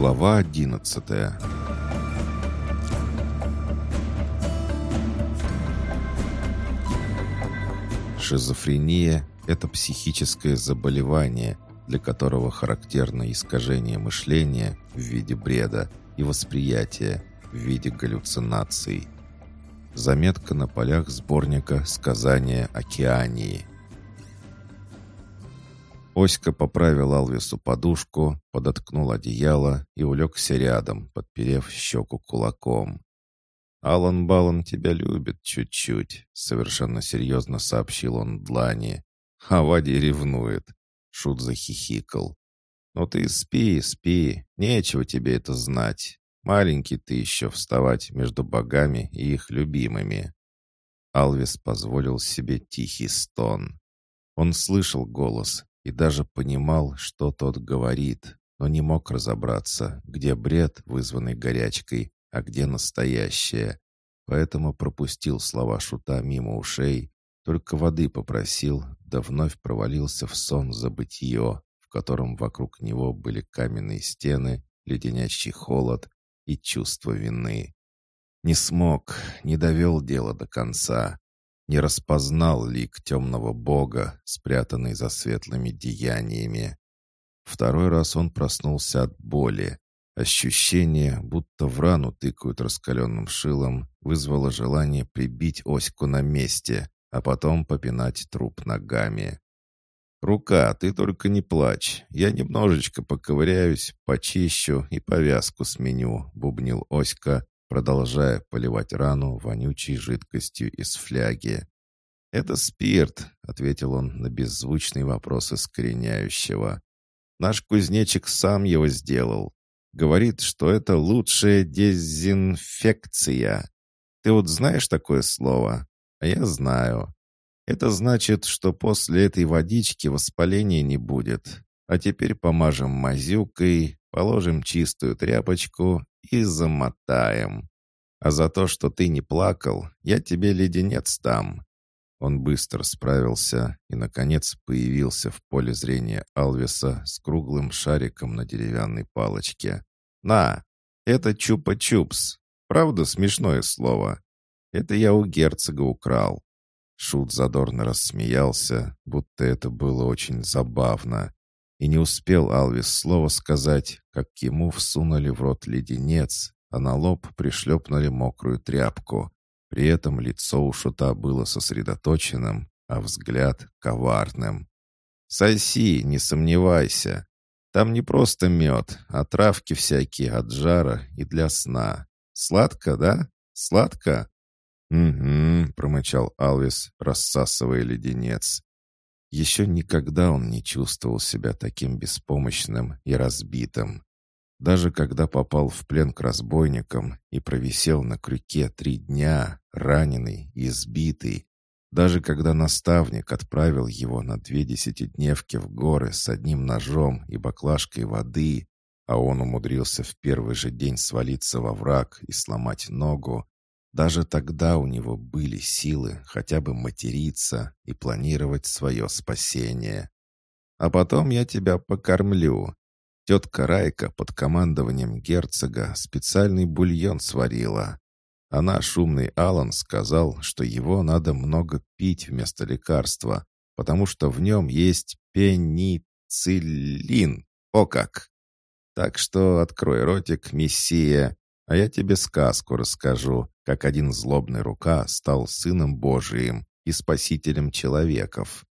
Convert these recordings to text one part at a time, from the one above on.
Глава одиннадцатая Шизофрения – это психическое заболевание, для которого характерно искажение мышления в виде бреда и восприятия в виде галлюцинаций. Заметка на полях сборника «Сказания Океании». Оська поправил Алвису подушку, подоткнул одеяло и улегся рядом, подперев щеку кулаком. «Алан Балан тебя любит чуть-чуть», — совершенно серьезно сообщил он Длани. «А Вади ревнует», — Шут захихикал. «Ну ты спи, спи, нечего тебе это знать. Маленький ты еще вставать между богами и их любимыми». Алвис позволил себе тихий стон. Он слышал голос, и даже понимал, что тот говорит, но не мог разобраться, где бред, вызванный горячкой, а где настоящее. Поэтому пропустил слова шута мимо ушей, только воды попросил, да вновь провалился в сон забытье, в котором вокруг него были каменные стены, леденящий холод и чувство вины. Не смог, не довел дело до конца не распознал лик темного бога, спрятанный за светлыми деяниями. Второй раз он проснулся от боли. Ощущение, будто в рану тыкают раскаленным шилом, вызвало желание прибить оську на месте, а потом попинать труп ногами. «Рука, ты только не плачь. Я немножечко поковыряюсь, почищу и повязку сменю», — бубнил Оська, продолжая поливать рану вонючей жидкостью из фляги. «Это спирт», — ответил он на беззвучный вопрос искореняющего. «Наш кузнечик сам его сделал. Говорит, что это лучшая дезинфекция. Ты вот знаешь такое слово? А я знаю. Это значит, что после этой водички воспаления не будет. А теперь помажем мазюкой, положим чистую тряпочку и замотаем. А за то, что ты не плакал, я тебе леденец дам». Он быстро справился и, наконец, появился в поле зрения Алвиса с круглым шариком на деревянной палочке. «На, это чупа-чупс. Правда смешное слово? Это я у герцога украл». Шут задорно рассмеялся, будто это было очень забавно. И не успел Алвис слово сказать, как ему всунули в рот леденец, а на лоб пришлепнули мокрую тряпку. При этом лицо у шута было сосредоточенным, а взгляд — коварным. «Соси, не сомневайся. Там не просто мед, а травки всякие от жара и для сна. Сладко, да? Сладко?» «Угу», — промычал Алвис, рассасывая леденец. Еще никогда он не чувствовал себя таким беспомощным и разбитым. Даже когда попал в плен к разбойникам и провисел на крюке три дня, раненый избитый, даже когда наставник отправил его на две десятидневки в горы с одним ножом и баклажкой воды, а он умудрился в первый же день свалиться во враг и сломать ногу, даже тогда у него были силы хотя бы материться и планировать свое спасение. «А потом я тебя покормлю», Тетка Райка под командованием герцога специальный бульон сварила. А наш умный Алан сказал, что его надо много пить вместо лекарства, потому что в нем есть пенициллин. О как! Так что открой ротик, мессия, а я тебе сказку расскажу, как один злобный рука стал сыном Божиим и спасителем человеков.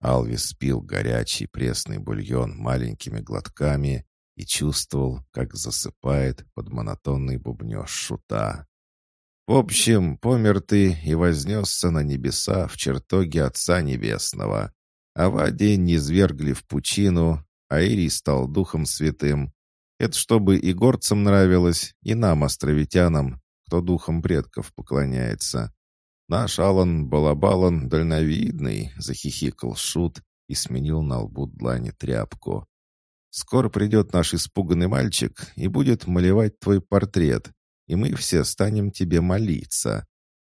Алвис пил горячий пресный бульон маленькими глотками и чувствовал, как засыпает под монотонный бубнеж шута. В общем, помер ты и вознесся на небеса в чертоге Отца Небесного. А Ваде низвергли в пучину, а Ирий стал Духом Святым. Это чтобы и горцам нравилось, и нам, островитянам, кто духом предков поклоняется. «Наш Алан Балабалан дальновидный», — захихикал Шут и сменил на лбу длани тряпку. «Скоро придет наш испуганный мальчик и будет малевать твой портрет, и мы все станем тебе молиться.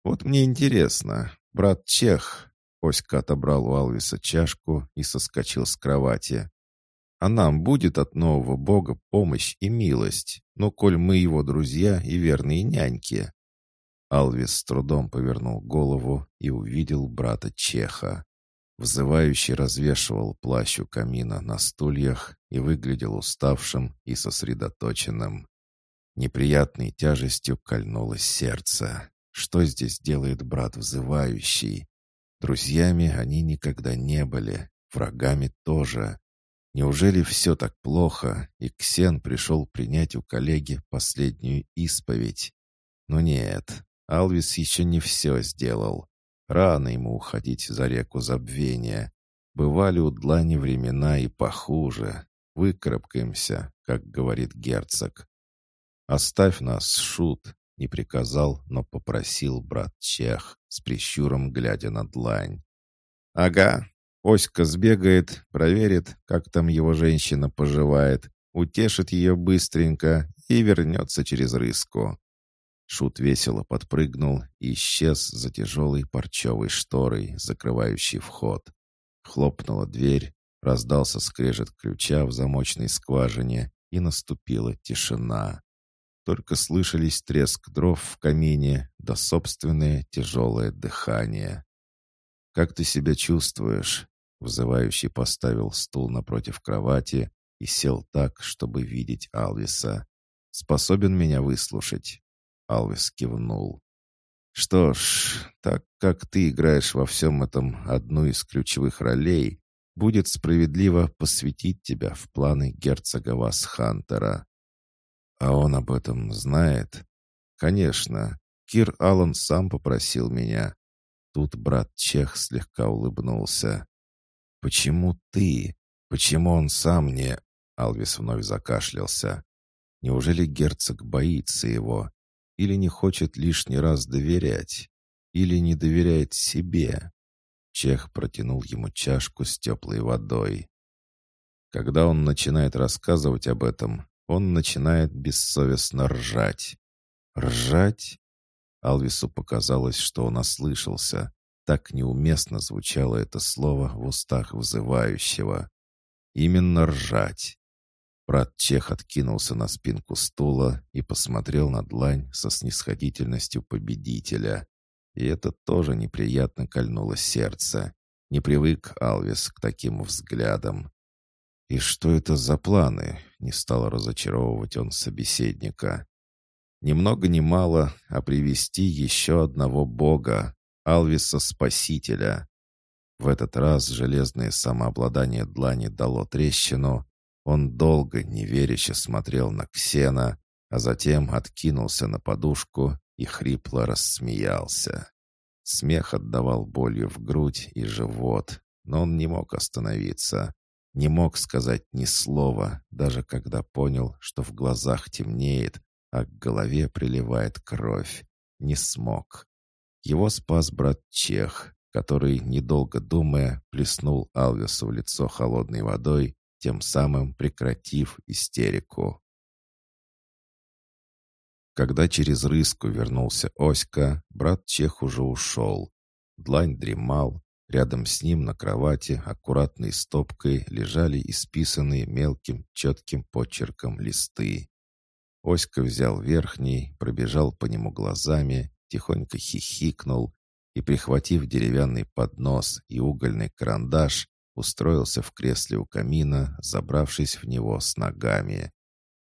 Вот мне интересно, брат Чех...» Оська отобрал у Алвиса чашку и соскочил с кровати. А нам будет от нового бога помощь и милость, ну, коль мы его друзья и верные няньки». Алвис с трудом повернул голову и увидел брата Чеха. Взывающий развешивал плащ у камина на стульях и выглядел уставшим и сосредоточенным. Неприятной тяжестью кольнулось сердце. Что здесь делает брат взывающий? Друзьями они никогда не были, врагами тоже. Неужели все так плохо, и Ксен пришел принять у коллеги последнюю исповедь? Но нет, Алвис еще не все сделал. Рано ему уходить за реку забвения. Бывали у длани времена и похуже. Выкарабкаемся, как говорит герцог. «Оставь нас, Шут», — не приказал, но попросил брат Чех, с прищуром глядя на длань. «Ага, Оська сбегает, проверит, как там его женщина поживает, утешит ее быстренько и вернется через рыску». Шут весело подпрыгнул и исчез за тяжелой парчевой шторой, закрывающей вход. Хлопнула дверь, раздался скрежет ключа в замочной скважине, и наступила тишина. Только слышались треск дров в камине да собственное тяжелое дыхание. «Как ты себя чувствуешь?» Вызывающий поставил стул напротив кровати и сел так, чтобы видеть Алвиса. «Способен меня выслушать?» Алвис кивнул. «Что ж, так как ты играешь во всем этом одну из ключевых ролей, будет справедливо посвятить тебя в планы герцога Васхантера. А он об этом знает? Конечно. Кир Аллан сам попросил меня. Тут брат Чех слегка улыбнулся. «Почему ты? Почему он сам не...» Алвис вновь закашлялся. «Неужели герцог боится его? Или не хочет лишний раз доверять? Или не доверяет себе?» Чех протянул ему чашку с теплой водой. Когда он начинает рассказывать об этом, он начинает бессовестно ржать. «Ржать?» Алвису показалось, что он ослышался. Так неуместно звучало это слово в устах вызывающего. Именно ржать. Брат Чех откинулся на спинку стула и посмотрел на длань со снисходительностью победителя. И это тоже неприятно кольнуло сердце. Не привык Алвис к таким взглядам. «И что это за планы?» — не стал разочаровывать он собеседника. «Ни много ни мало, а привести еще одного бога, Алвиса-спасителя». В этот раз железное самообладание Длани дало трещину. Он долго, неверяще смотрел на Ксена, а затем откинулся на подушку и хрипло рассмеялся. Смех отдавал болью в грудь и живот, но он не мог остановиться. Не мог сказать ни слова, даже когда понял, что в глазах темнеет, а к голове приливает кровь. Не смог. Его спас брат Чех, который, недолго думая, плеснул Алвесу в лицо холодной водой, тем самым прекратив истерику. Когда через рыску вернулся Оська, брат Чех уже ушел. Длань дремал, Рядом с ним на кровати аккуратной стопкой лежали исписанные мелким четким почерком листы. Оська взял верхний, пробежал по нему глазами, тихонько хихикнул и, прихватив деревянный поднос и угольный карандаш, устроился в кресле у камина, забравшись в него с ногами.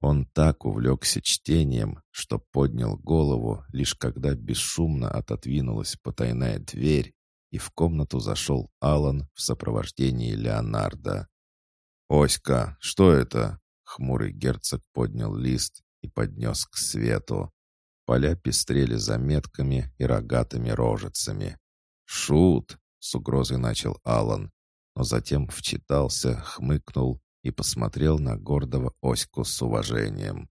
Он так увлекся чтением, что поднял голову, лишь когда бесшумно отодвинулась потайная дверь, и в комнату зашел Алан в сопровождении Леонардо. «Оська, что это?» Хмурый герцог поднял лист и поднес к свету. Поля пестрели заметками и рогатыми рожицами. «Шут!» — с угрозой начал Алан, но затем вчитался, хмыкнул и посмотрел на гордого Оську с уважением.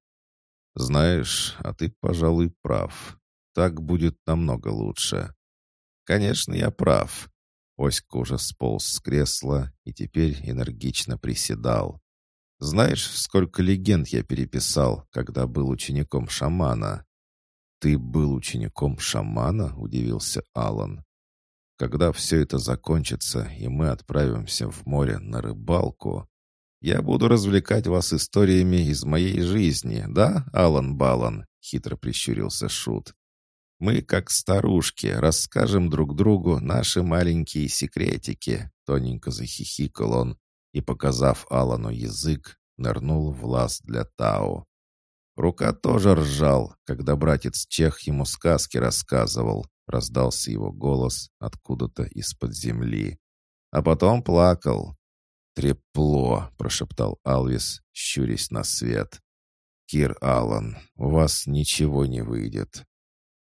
«Знаешь, а ты, пожалуй, прав. Так будет намного лучше. «Конечно, я прав». Оська уже сполз с кресла и теперь энергично приседал. «Знаешь, сколько легенд я переписал, когда был учеником шамана?» «Ты был учеником шамана?» — удивился Алан. «Когда все это закончится, и мы отправимся в море на рыбалку, Я буду развлекать вас историями из моей жизни, да, Алан Балан?» — хитро прищурился Шут. «Мы, как старушки, расскажем друг другу наши маленькие секретики», — тоненько захихикал он и, показав Алану язык, нырнул в лаз для Тау. Рука тоже ржал, когда братец Чех ему сказки рассказывал. Раздался его голос откуда-то из-под земли. А потом плакал. «Трепло», — прошептал Алвис, щурясь на свет. «Кир Аллан, у вас ничего не выйдет».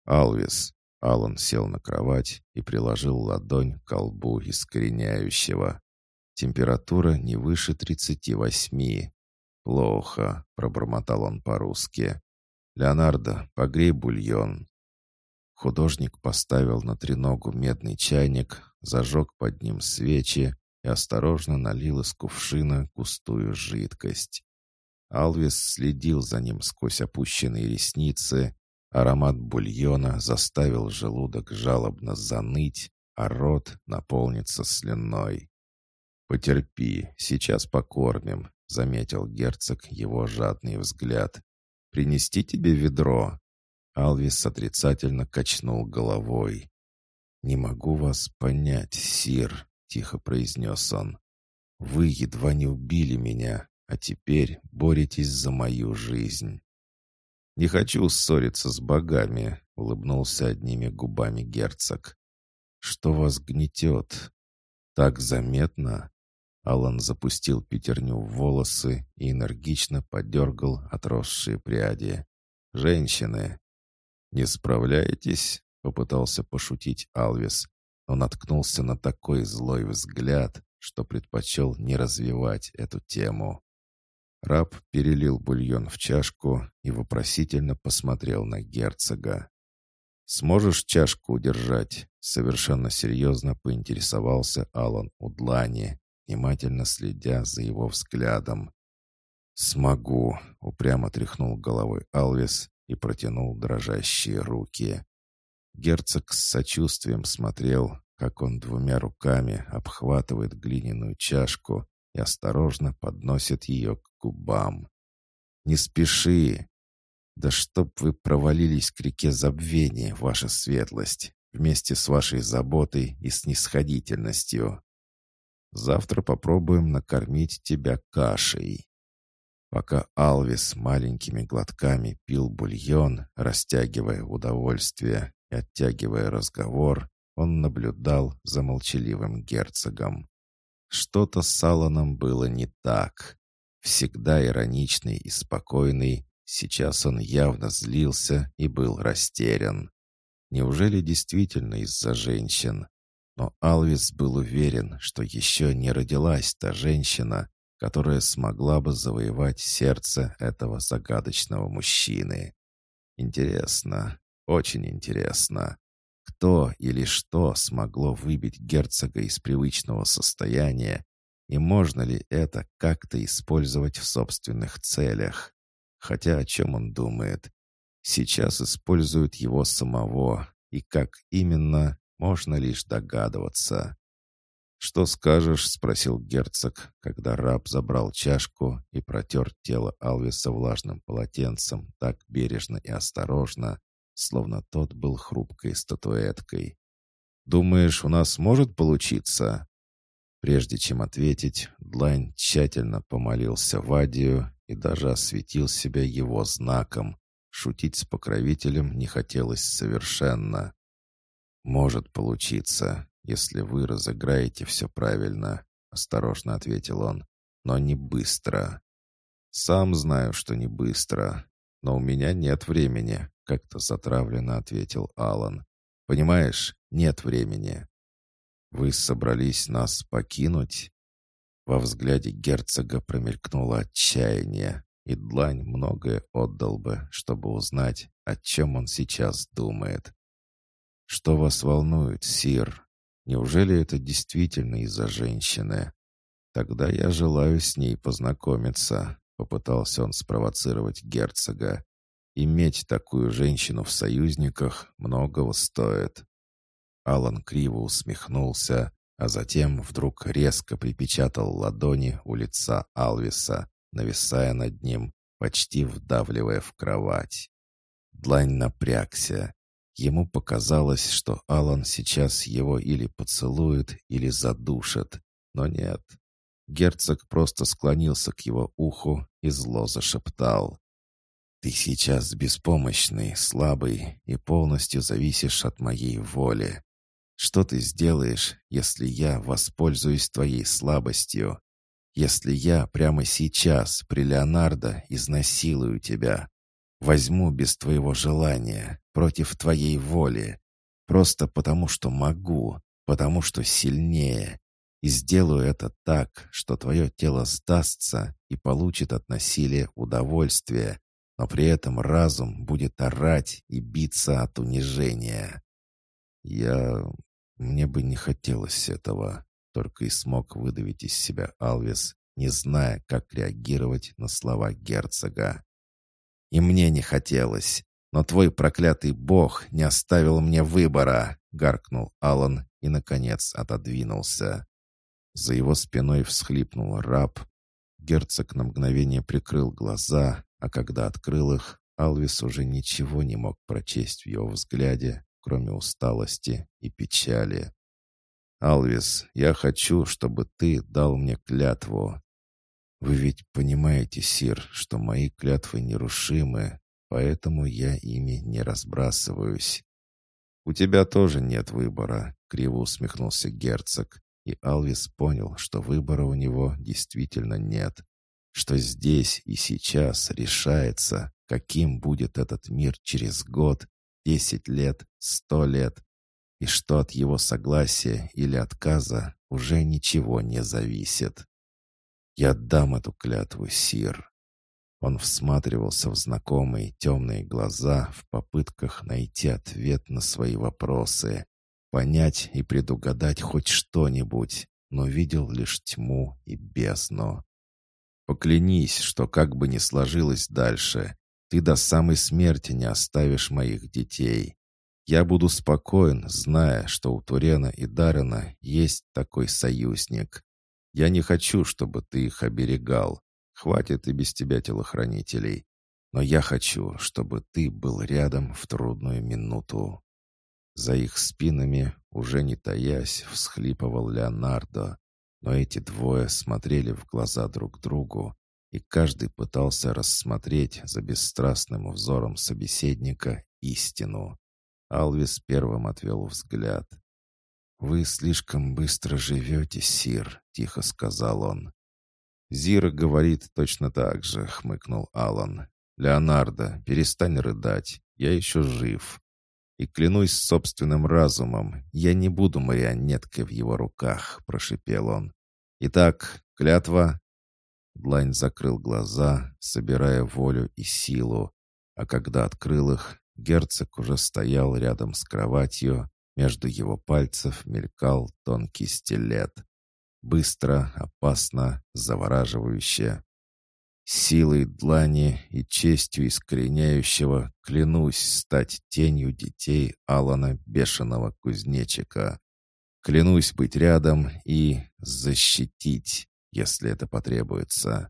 «Алвис», — Аллан сел на кровать и приложил ладонь к колбу искореняющего. «Температура не выше тридцати восьми. «Плохо», — пробормотал он по-русски. «Леонардо, погрей бульон». Художник поставил на треногу медный чайник, зажег под ним свечи и осторожно налил из кувшина густую жидкость. Алвис следил за ним сквозь опущенные ресницы. Аромат бульона заставил желудок жалобно заныть, а рот наполниться слюной. «Потерпи, сейчас покормим», — заметил герцог его жадный взгляд. «Принести тебе ведро?» Алвис отрицательно качнул головой. «Не могу вас понять, сир», — тихо произнес он. «Вы едва не убили меня, а теперь боретесь за мою жизнь». «Не хочу ссориться с богами», — улыбнулся одними губами герцог. «Что вас гнетет? Так заметно?» Алан запустил пятерню в волосы и энергично подергал отросшие пряди. «Женщины!» «Не справляетесь?» — попытался пошутить Алвис, но наткнулся на такой злой взгляд, что предпочел не развивать эту тему. Раб перелил бульон в чашку и вопросительно посмотрел на герцога. «Сможешь чашку удержать?» — совершенно серьезно поинтересовался Алан Длани, внимательно следя за его взглядом. «Смогу», — упрямо тряхнул головой Алвис и протянул дрожащие руки. Герцог с сочувствием смотрел, как он двумя руками обхватывает глиняную чашку и осторожно подносит ее к губам. «Не спеши! Да чтоб вы провалились к реке забвения, ваша светлость, вместе с вашей заботой и снисходительностью!» Завтра попробуем накормить тебя кашей». Пока Алвис маленькими глотками пил бульон, растягивая удовольствие и оттягивая разговор, он наблюдал за молчаливым герцогом. Что-то с Алланом было не так. Всегда ироничный и спокойный, сейчас он явно злился и был растерян. Неужели действительно из-за женщин? Но Алвис был уверен, что еще не родилась та женщина, которая смогла бы завоевать сердце этого загадочного мужчины. Интересно, очень интересно, кто или что смогло выбить герцога из привычного состояния, и можно ли это как-то использовать в собственных целях? Хотя о чем он думает? Сейчас используют его самого, и как именно, можно лишь догадываться. «Что скажешь?» — спросил герцог, когда раб забрал чашку и протер тело Алвиса влажным полотенцем так бережно и осторожно, словно тот был хрупкой статуэткой. «Думаешь, у нас может получиться?» Прежде чем ответить, Длань тщательно помолился Вадию и даже осветил себя его знаком. Шутить с покровителем не хотелось совершенно. «Может получиться, если вы разыграете все правильно», — осторожно ответил он. «Но не быстро». «Сам знаю, что не быстро, но у меня нет времени», — как-то затравленно ответил Алан. «Понимаешь, нет времени». «Вы собрались нас покинуть?» Во взгляде герцога промелькнуло отчаяние, и Длань многое отдал бы, чтобы узнать, о чем он сейчас думает. «Что вас волнует, Сир? Неужели это действительно из-за женщины? Тогда я желаю с ней познакомиться», — попытался он спровоцировать герцога. «Иметь такую женщину в союзниках многого стоит». Алан криво усмехнулся, а затем вдруг резко припечатал ладони у лица Алвиса, нависая над ним, почти вдавливая в кровать. Длань напрягся. Ему показалось, что Алан сейчас его или поцелует, или задушит. Но нет. Герцог просто склонился к его уху и зло зашептал. «Ты сейчас беспомощный, слабый и полностью зависишь от моей воли. Что ты сделаешь, если я воспользуюсь твоей слабостью? Если я прямо сейчас при Леонардо изнасилую тебя? Возьму без твоего желания, против твоей воли, просто потому что могу, потому что сильнее, и сделаю это так, что твое тело сдастся и получит от насилия удовольствие, но при этом разум будет орать и биться от унижения. Я... мне бы не хотелось этого, только и смог выдавить из себя Алвис, не зная, как реагировать на слова герцога. И мне не хотелось, но твой проклятый бог не оставил мне выбора, гаркнул Алан и, наконец, отодвинулся. За его спиной всхлипнул раб. Герцог на мгновение прикрыл глаза, а когда открыл их, Алвис уже ничего не мог прочесть в его взгляде, кроме усталости и печали. «Алвис, я хочу, чтобы ты дал мне клятву». «Вы ведь понимаете, Сир, что мои клятвы нерушимы, поэтому я ими не разбрасываюсь». «У тебя тоже нет выбора», — криво усмехнулся герцог и Алвис понял, что выбора у него действительно нет, что здесь и сейчас решается, каким будет этот мир через год, десять лет, сто лет, и что от его согласия или отказа уже ничего не зависит. «Я дам эту клятву, Сир». Он всматривался в знакомые темные глаза в попытках найти ответ на свои вопросы, понять и предугадать хоть что-нибудь, но видел лишь тьму и бездну. Поклянись, что как бы ни сложилось дальше, ты до самой смерти не оставишь моих детей. Я буду спокоен, зная, что у Турена и Дарена есть такой союзник. Я не хочу, чтобы ты их оберегал. Хватит и без тебя телохранителей. Но я хочу, чтобы ты был рядом в трудную минуту. За их спинами, уже не таясь, всхлипывал Леонардо, но эти двое смотрели в глаза друг другу, и каждый пытался рассмотреть за бесстрастным взором собеседника истину. Алвис первым отвел взгляд. «Вы слишком быстро живете, Сир», — тихо сказал он. «Зира говорит точно так же», — хмыкнул Алан. «Леонардо, перестань рыдать, я еще жив. И клянусь собственным разумом, я не буду марионеткой в его руках», — прошипел он. «Итак, клятва...» Длань закрыл глаза, собирая волю и силу, а когда открыл их, герцог уже стоял рядом с кроватью, между его пальцев мелькал тонкий стилет. Быстро, опасно, завораживающе. Силой длани и честью искореняющего клянусь стать тенью детей Алана Бешеного Кузнечика. Клянусь быть рядом и защитить, если это потребуется.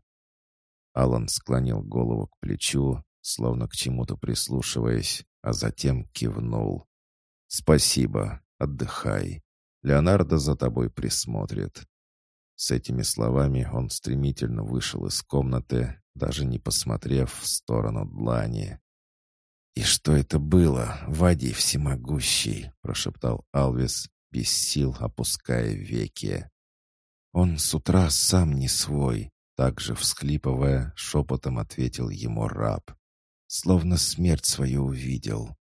Алан склонил голову к плечу, словно к чему-то прислушиваясь, а затем кивнул. «Спасибо, отдыхай. Леонардо за тобой присмотрит. С этими словами он стремительно вышел из комнаты, даже не посмотрев в сторону длани. «И что это было, Вадий всемогущий?» — прошептал Алвис, без сил опуская веки. «Он с утра сам не свой», — также всхлипывая, шепотом ответил ему раб. «Словно смерть свою увидел».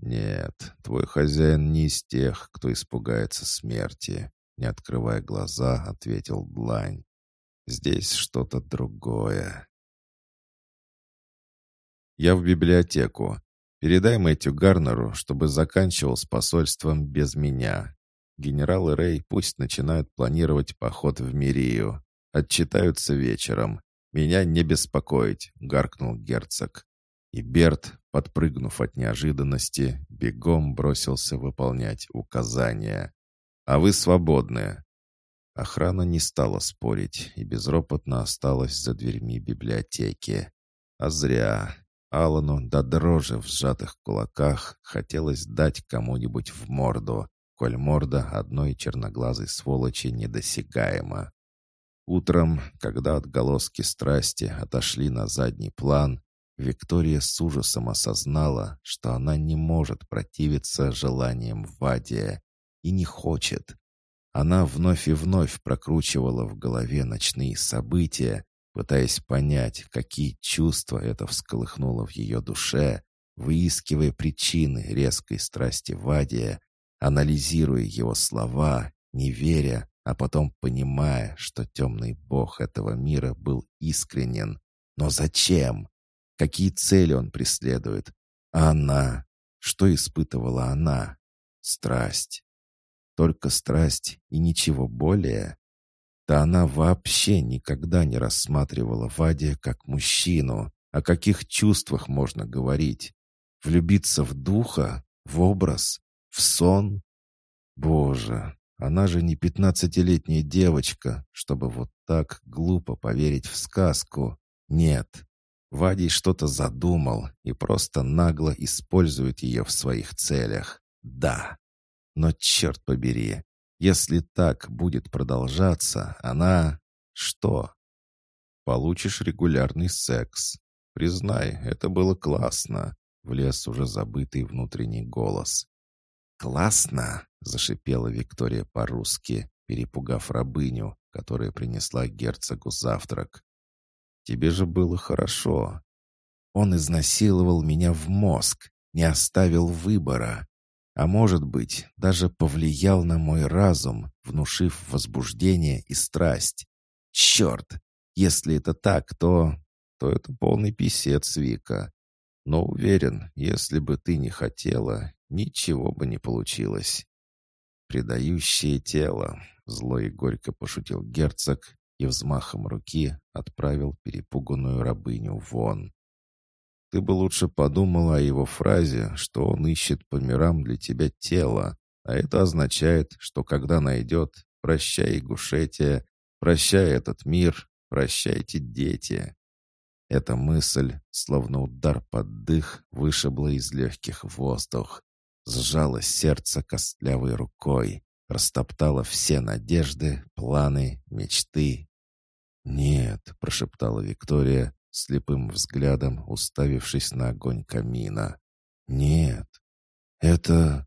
«Нет, твой хозяин не из тех, кто испугается смерти не открывая глаза, ответил Длань. «Здесь что-то другое». «Я в библиотеку. Передай Мэтью Гарнеру, чтобы заканчивал с посольством без меня. Генерал и Рэй пусть начинают планировать поход в Мирию. Отчитаются вечером. Меня не беспокоить», — гаркнул герцог. И Берт, подпрыгнув от неожиданности, бегом бросился выполнять указания. а вы свободны». Охрана не стала спорить и безропотно осталась за дверьми библиотеки. А зря. Алану до дрожи в сжатых кулаках хотелось дать кому-нибудь в морду, коль морда одной черноглазой сволочи недосягаема. Утром, когда отголоски страсти отошли на задний план, Виктория с ужасом осознала, что она не может противиться желаниям Вадия и не хочет. Она вновь и вновь прокручивала в голове ночные события, пытаясь понять, какие чувства это всколыхнуло в ее душе, выискивая причины резкой страсти Вадия, анализируя его слова, не веря, а потом понимая, что темный бог этого мира был искренен. Но зачем? Какие цели он преследует? А она? Что испытывала она? Страсть. Только страсть и ничего более? Да она вообще никогда не рассматривала Вадия как мужчину. О каких чувствах можно говорить? Влюбиться в духа? В образ? В сон? Боже, она же не пятнадцатилетняя девочка, чтобы вот так глупо поверить в сказку. Нет, Вадий что-то задумал и просто нагло использует ее в своих целях. Да. Но черт побери, если так будет продолжаться, она... Что? Получишь регулярный секс. Признай, это было классно. Влез уже забытый внутренний голос. «Классно!» — зашипела Виктория по-русски, перепугав рабыню, которая принесла герцогу завтрак. Тебе же было хорошо. Он изнасиловал меня в мозг, не оставил выбора. А может быть, даже повлиял на мой разум, внушив возбуждение и страсть. Черт! Если это так, то... то это полный писец, Вика. Но уверен, если бы ты не хотела, ничего бы не получилось. «Предающее тело», — зло и горько пошутил герцог и взмахом руки отправил перепуганную рабыню вон. Ты бы лучше подумала о его фразе, что он ищет по мирам для тебя тело, а это означает, что когда найдет, прощай, Гушетия, прощай этот мир, прощайте, дети. Эта мысль, словно удар под дых, вышибла из легких воздух, сжала сердце костлявой рукой, растоптала все надежды, планы, мечты «Нет», — прошептала Виктория, слепым взглядом уставившись на огонь камина. «Нет, это...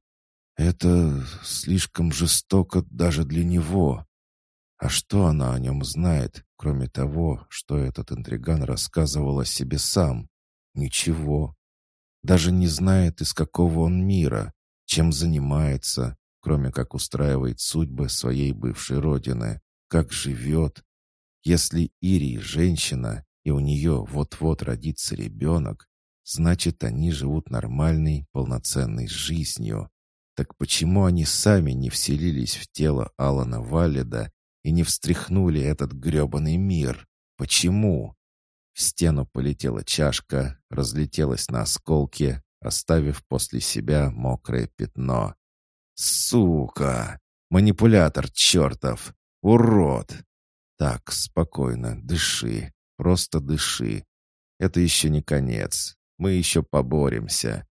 это слишком жестоко даже для него. А что она о нем знает, кроме того, что этот интриган рассказывал о себе сам? Ничего. Даже не знает, из какого он мира, чем занимается, кроме как устраивает судьбы своей бывшей родины, как живет, если Ири женщина, и у нее вот-вот родится ребенок, значит, они живут нормальной, полноценной жизнью. Так почему они сами не вселились в тело Алана Валеда и не встряхнули этот гребаный мир? Почему? В стену полетела чашка, разлетелась на осколки, оставив после себя мокрое пятно. «Сука! Манипулятор чертов! Урод! Так, спокойно, дыши, просто дыши. Это еще не конец. Мы еще поборемся.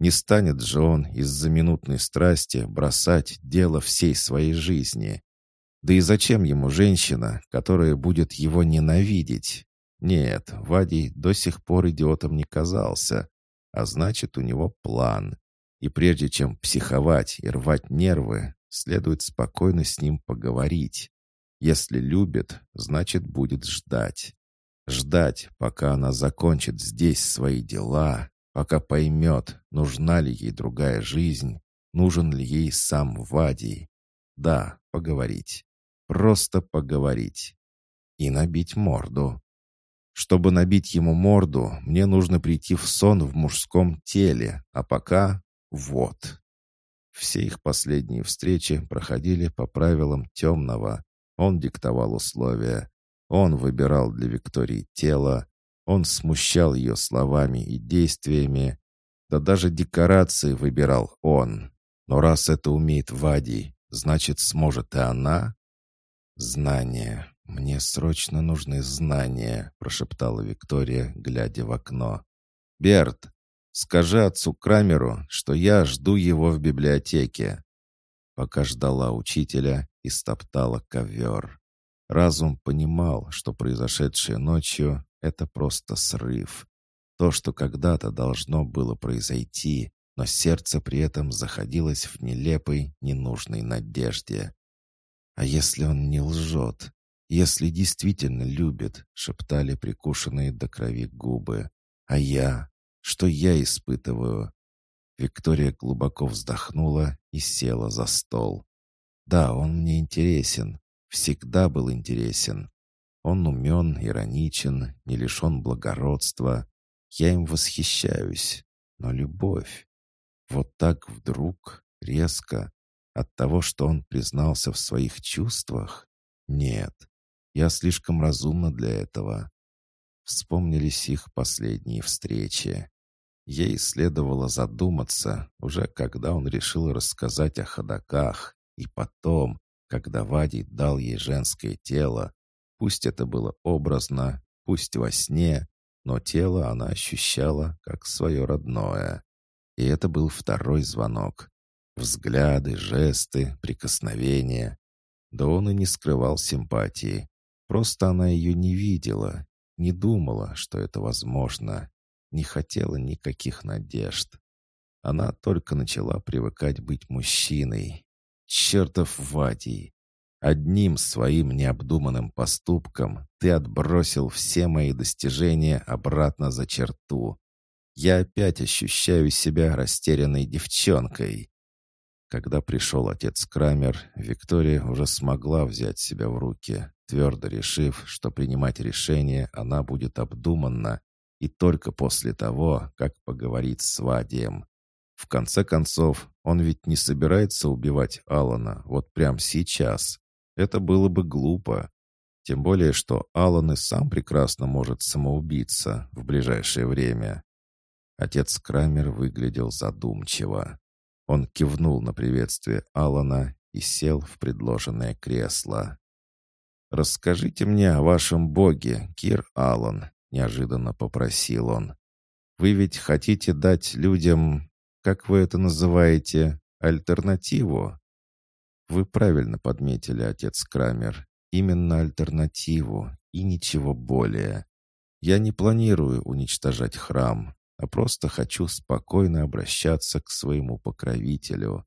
Не станет же он из-за минутной страсти бросать дело всей своей жизни. Да и зачем ему женщина, которая будет его ненавидеть? Нет, Вадий до сих пор идиотом не казался, а значит, у него план. И прежде чем психовать и рвать нервы, следует спокойно с ним поговорить. Если любит, значит, будет ждать. Ждать, пока она закончит здесь свои дела, пока поймет, нужна ли ей другая жизнь, нужен ли ей сам Вадий. Да, поговорить. Просто поговорить. И набить морду. Чтобы набить ему морду, мне нужно прийти в сон в мужском теле, а пока вот. Все их последние встречи проходили по правилам темного, он диктовал условия. Он выбирал для Виктории тело. Он смущал ее словами и действиями. Да даже декорации выбирал он. Но раз это умеет Вадий, Значит, сможет и она? Знания. Мне срочно нужны знания, прошептала Виктория, глядя в окно. Берт, скажи отцу Крамеру, что я жду его в библиотеке. Пока ждала учителя и стоптала ковер. Разум понимал, что произошедшее ночью — это просто срыв. То, что когда-то должно было произойти, но сердце при этом заходилось в нелепой, ненужной надежде. «А если он не лжет? Если действительно любит?» — шептали прикушенные до крови губы. «А я? Что я испытываю?» Виктория глубоко вздохнула и села за стол. «Да, он мне интересен. Всегда был интересен. Он умен, ироничен, не лишен благородства. Я им восхищаюсь. Но любовь... Вот так вдруг, резко, от того, что он признался в своих чувствах? Нет, я слишком разумна для этого. Вспомнились их последние встречи. Ей следовало задуматься, уже когда он решил рассказать о ходаках, и потом, когда Вадий дал ей женское тело, пусть это было образно, пусть во сне, но тело она ощущала как свое родное. И это был второй звонок. Взгляды, жесты, прикосновения. Да он и не скрывал симпатии. Просто она ее не видела, не думала, что это возможно, не хотела никаких надежд. Она только начала привыкать быть мужчиной. Чертов Вадий! Одним своим необдуманным поступком ты отбросил все мои достижения обратно за черту. Я опять ощущаю себя растерянной девчонкой. Когда пришел отец Крамер, Виктория уже смогла взять себя в руки, твердо решив, что принимать решение она будет обдуманно и только после того, как поговорить с Вадием. В конце концов, он ведь не собирается убивать Алана вот прямо сейчас. Это было бы глупо. Тем более, что Алан и сам прекрасно может самоубиться в ближайшее время. Отец Крамер выглядел задумчиво. Он кивнул на приветствие Алана и сел в предложенное кресло. «Расскажите мне о вашем боге, Кир Аллан», — неожиданно попросил он. «Вы ведь хотите дать людям, как вы это называете, альтернативу?» «Вы правильно подметили, отец Крамер. Именно альтернативу и ничего более. Я не планирую уничтожать храм а просто хочу спокойно обращаться к своему покровителю.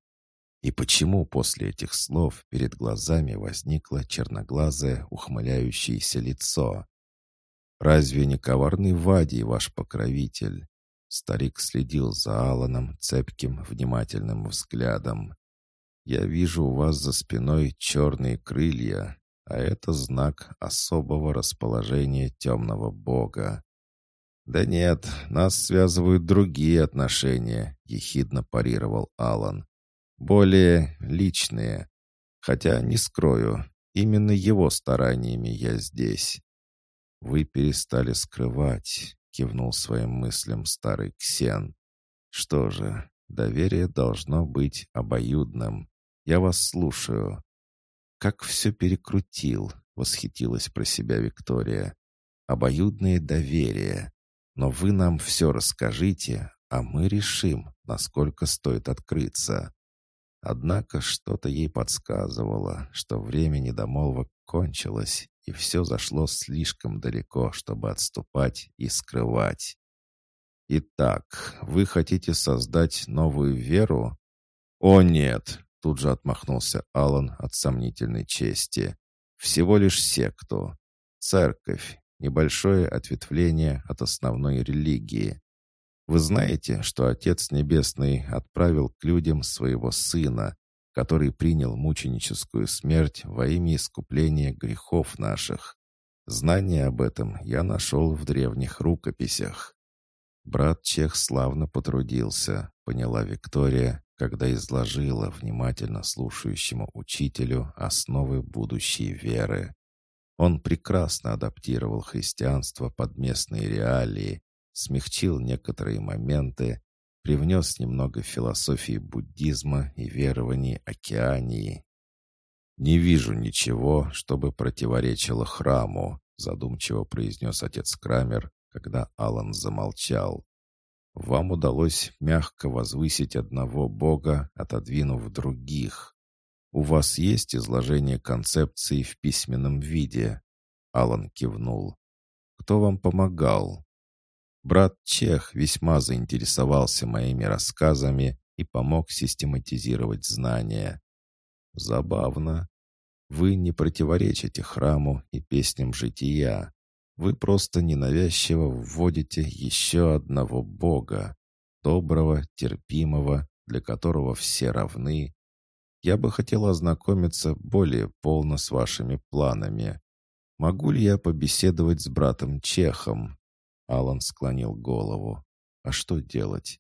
И почему после этих слов перед глазами возникло черноглазое ухмыляющееся лицо? «Разве не коварный Вадий ваш покровитель?» Старик следил за Аланом цепким, внимательным взглядом. «Я вижу у вас за спиной черные крылья, а это знак особого расположения темного бога. «Да нет, нас связывают другие отношения», — ехидно парировал Алан. «Более личные. Хотя, не скрою, именно его стараниями я здесь». «Вы перестали скрывать», — кивнул своим мыслям старый Ксен. «Что же, доверие должно быть обоюдным. Я вас слушаю». «Как все перекрутил», — восхитилась про себя Виктория. «Обоюдное доверие. Но вы нам все расскажите, а мы решим, насколько стоит открыться». Однако что-то ей подсказывало, что время недомолвок кончилось, и все зашло слишком далеко, чтобы отступать и скрывать. «Итак, вы хотите создать новую веру?» «О, нет!» — тут же отмахнулся Алан от сомнительной чести. «Всего лишь секту. Церковь, небольшое ответвление от основной религии. Вы знаете, что Отец Небесный отправил к людям своего Сына, который принял мученическую смерть во имя искупления грехов наших. Знание об этом я нашел в древних рукописях. Брат Чех славно потрудился, поняла Виктория, когда изложила внимательно слушающему учителю основы будущей веры. Он прекрасно адаптировал христианство под местные реалии, смягчил некоторые моменты, привнес немного философии буддизма и верований океании «Не вижу ничего, чтобы противоречило храму», задумчиво произнес отец Крамер, когда Алан замолчал. «Вам удалось мягко возвысить одного бога, отодвинув других. У вас есть изложение концепции в письменном виде?» Алан кивнул. «Кто вам помогал?» Брат Чех весьма заинтересовался моими рассказами и помог систематизировать знания. Забавно. Вы не противоречите храму и песням жития. Вы просто ненавязчиво вводите еще одного Бога, доброго, терпимого, для которого все равны. Я бы хотел ознакомиться более полно с вашими планами. Могу ли я побеседовать с братом Чехом? Алан склонил голову. А что делать?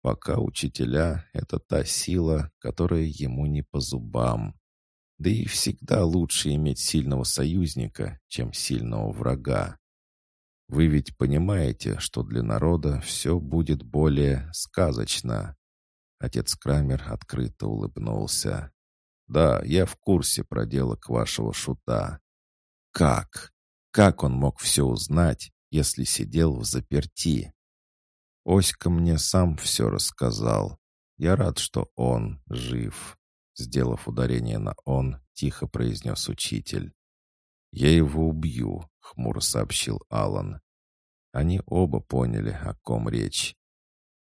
Пока учителя — это та сила, которая ему не по зубам. Да и всегда лучше иметь сильного союзника, чем сильного врага. Вы ведь понимаете, что для народа все будет более сказочно. Отец Крамер открыто улыбнулся. «Да, я в курсе проделок вашего шута. Как? Как он мог все узнать, если сидел в заперти?» Оська мне сам все рассказал. Я рад, что он жив. Сделав ударение на «он», тихо произнес учитель. «Я его убью», — хмуро сообщил Алан. Они оба поняли, о ком речь.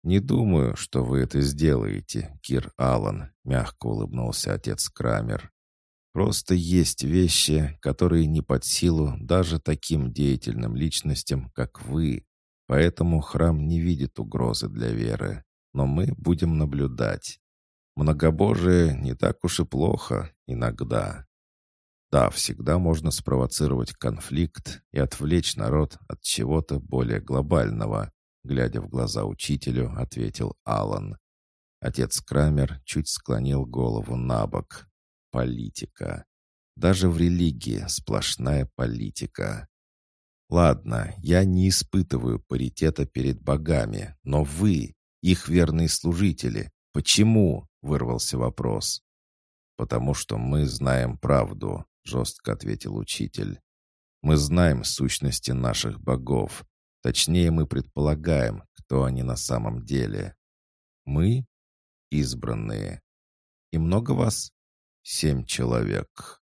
«Не думаю, что вы это сделаете, Кир Алан», — мягко улыбнулся отец Крамер. «Просто есть вещи, которые не под силу даже таким деятельным личностям, как вы. Поэтому храм не видит угрозы для веры, но мы будем наблюдать. Многобожие не так уж и плохо иногда. Да, всегда можно спровоцировать конфликт и отвлечь народ от чего-то более глобального, глядя в глаза учителю, ответил Алан. Отец Крамер чуть склонил голову на бок. Политика. Даже в религии сплошная политика. Ладно, я не испытываю паритета перед богами, но вы, их верные служители, почему? Вырвался вопрос. Потому что мы знаем правду, жестко ответил учитель. Мы знаем сущности наших богов. Точнее, мы предполагаем, кто они на самом деле. Мы — избранные. И много вас? Семь человек.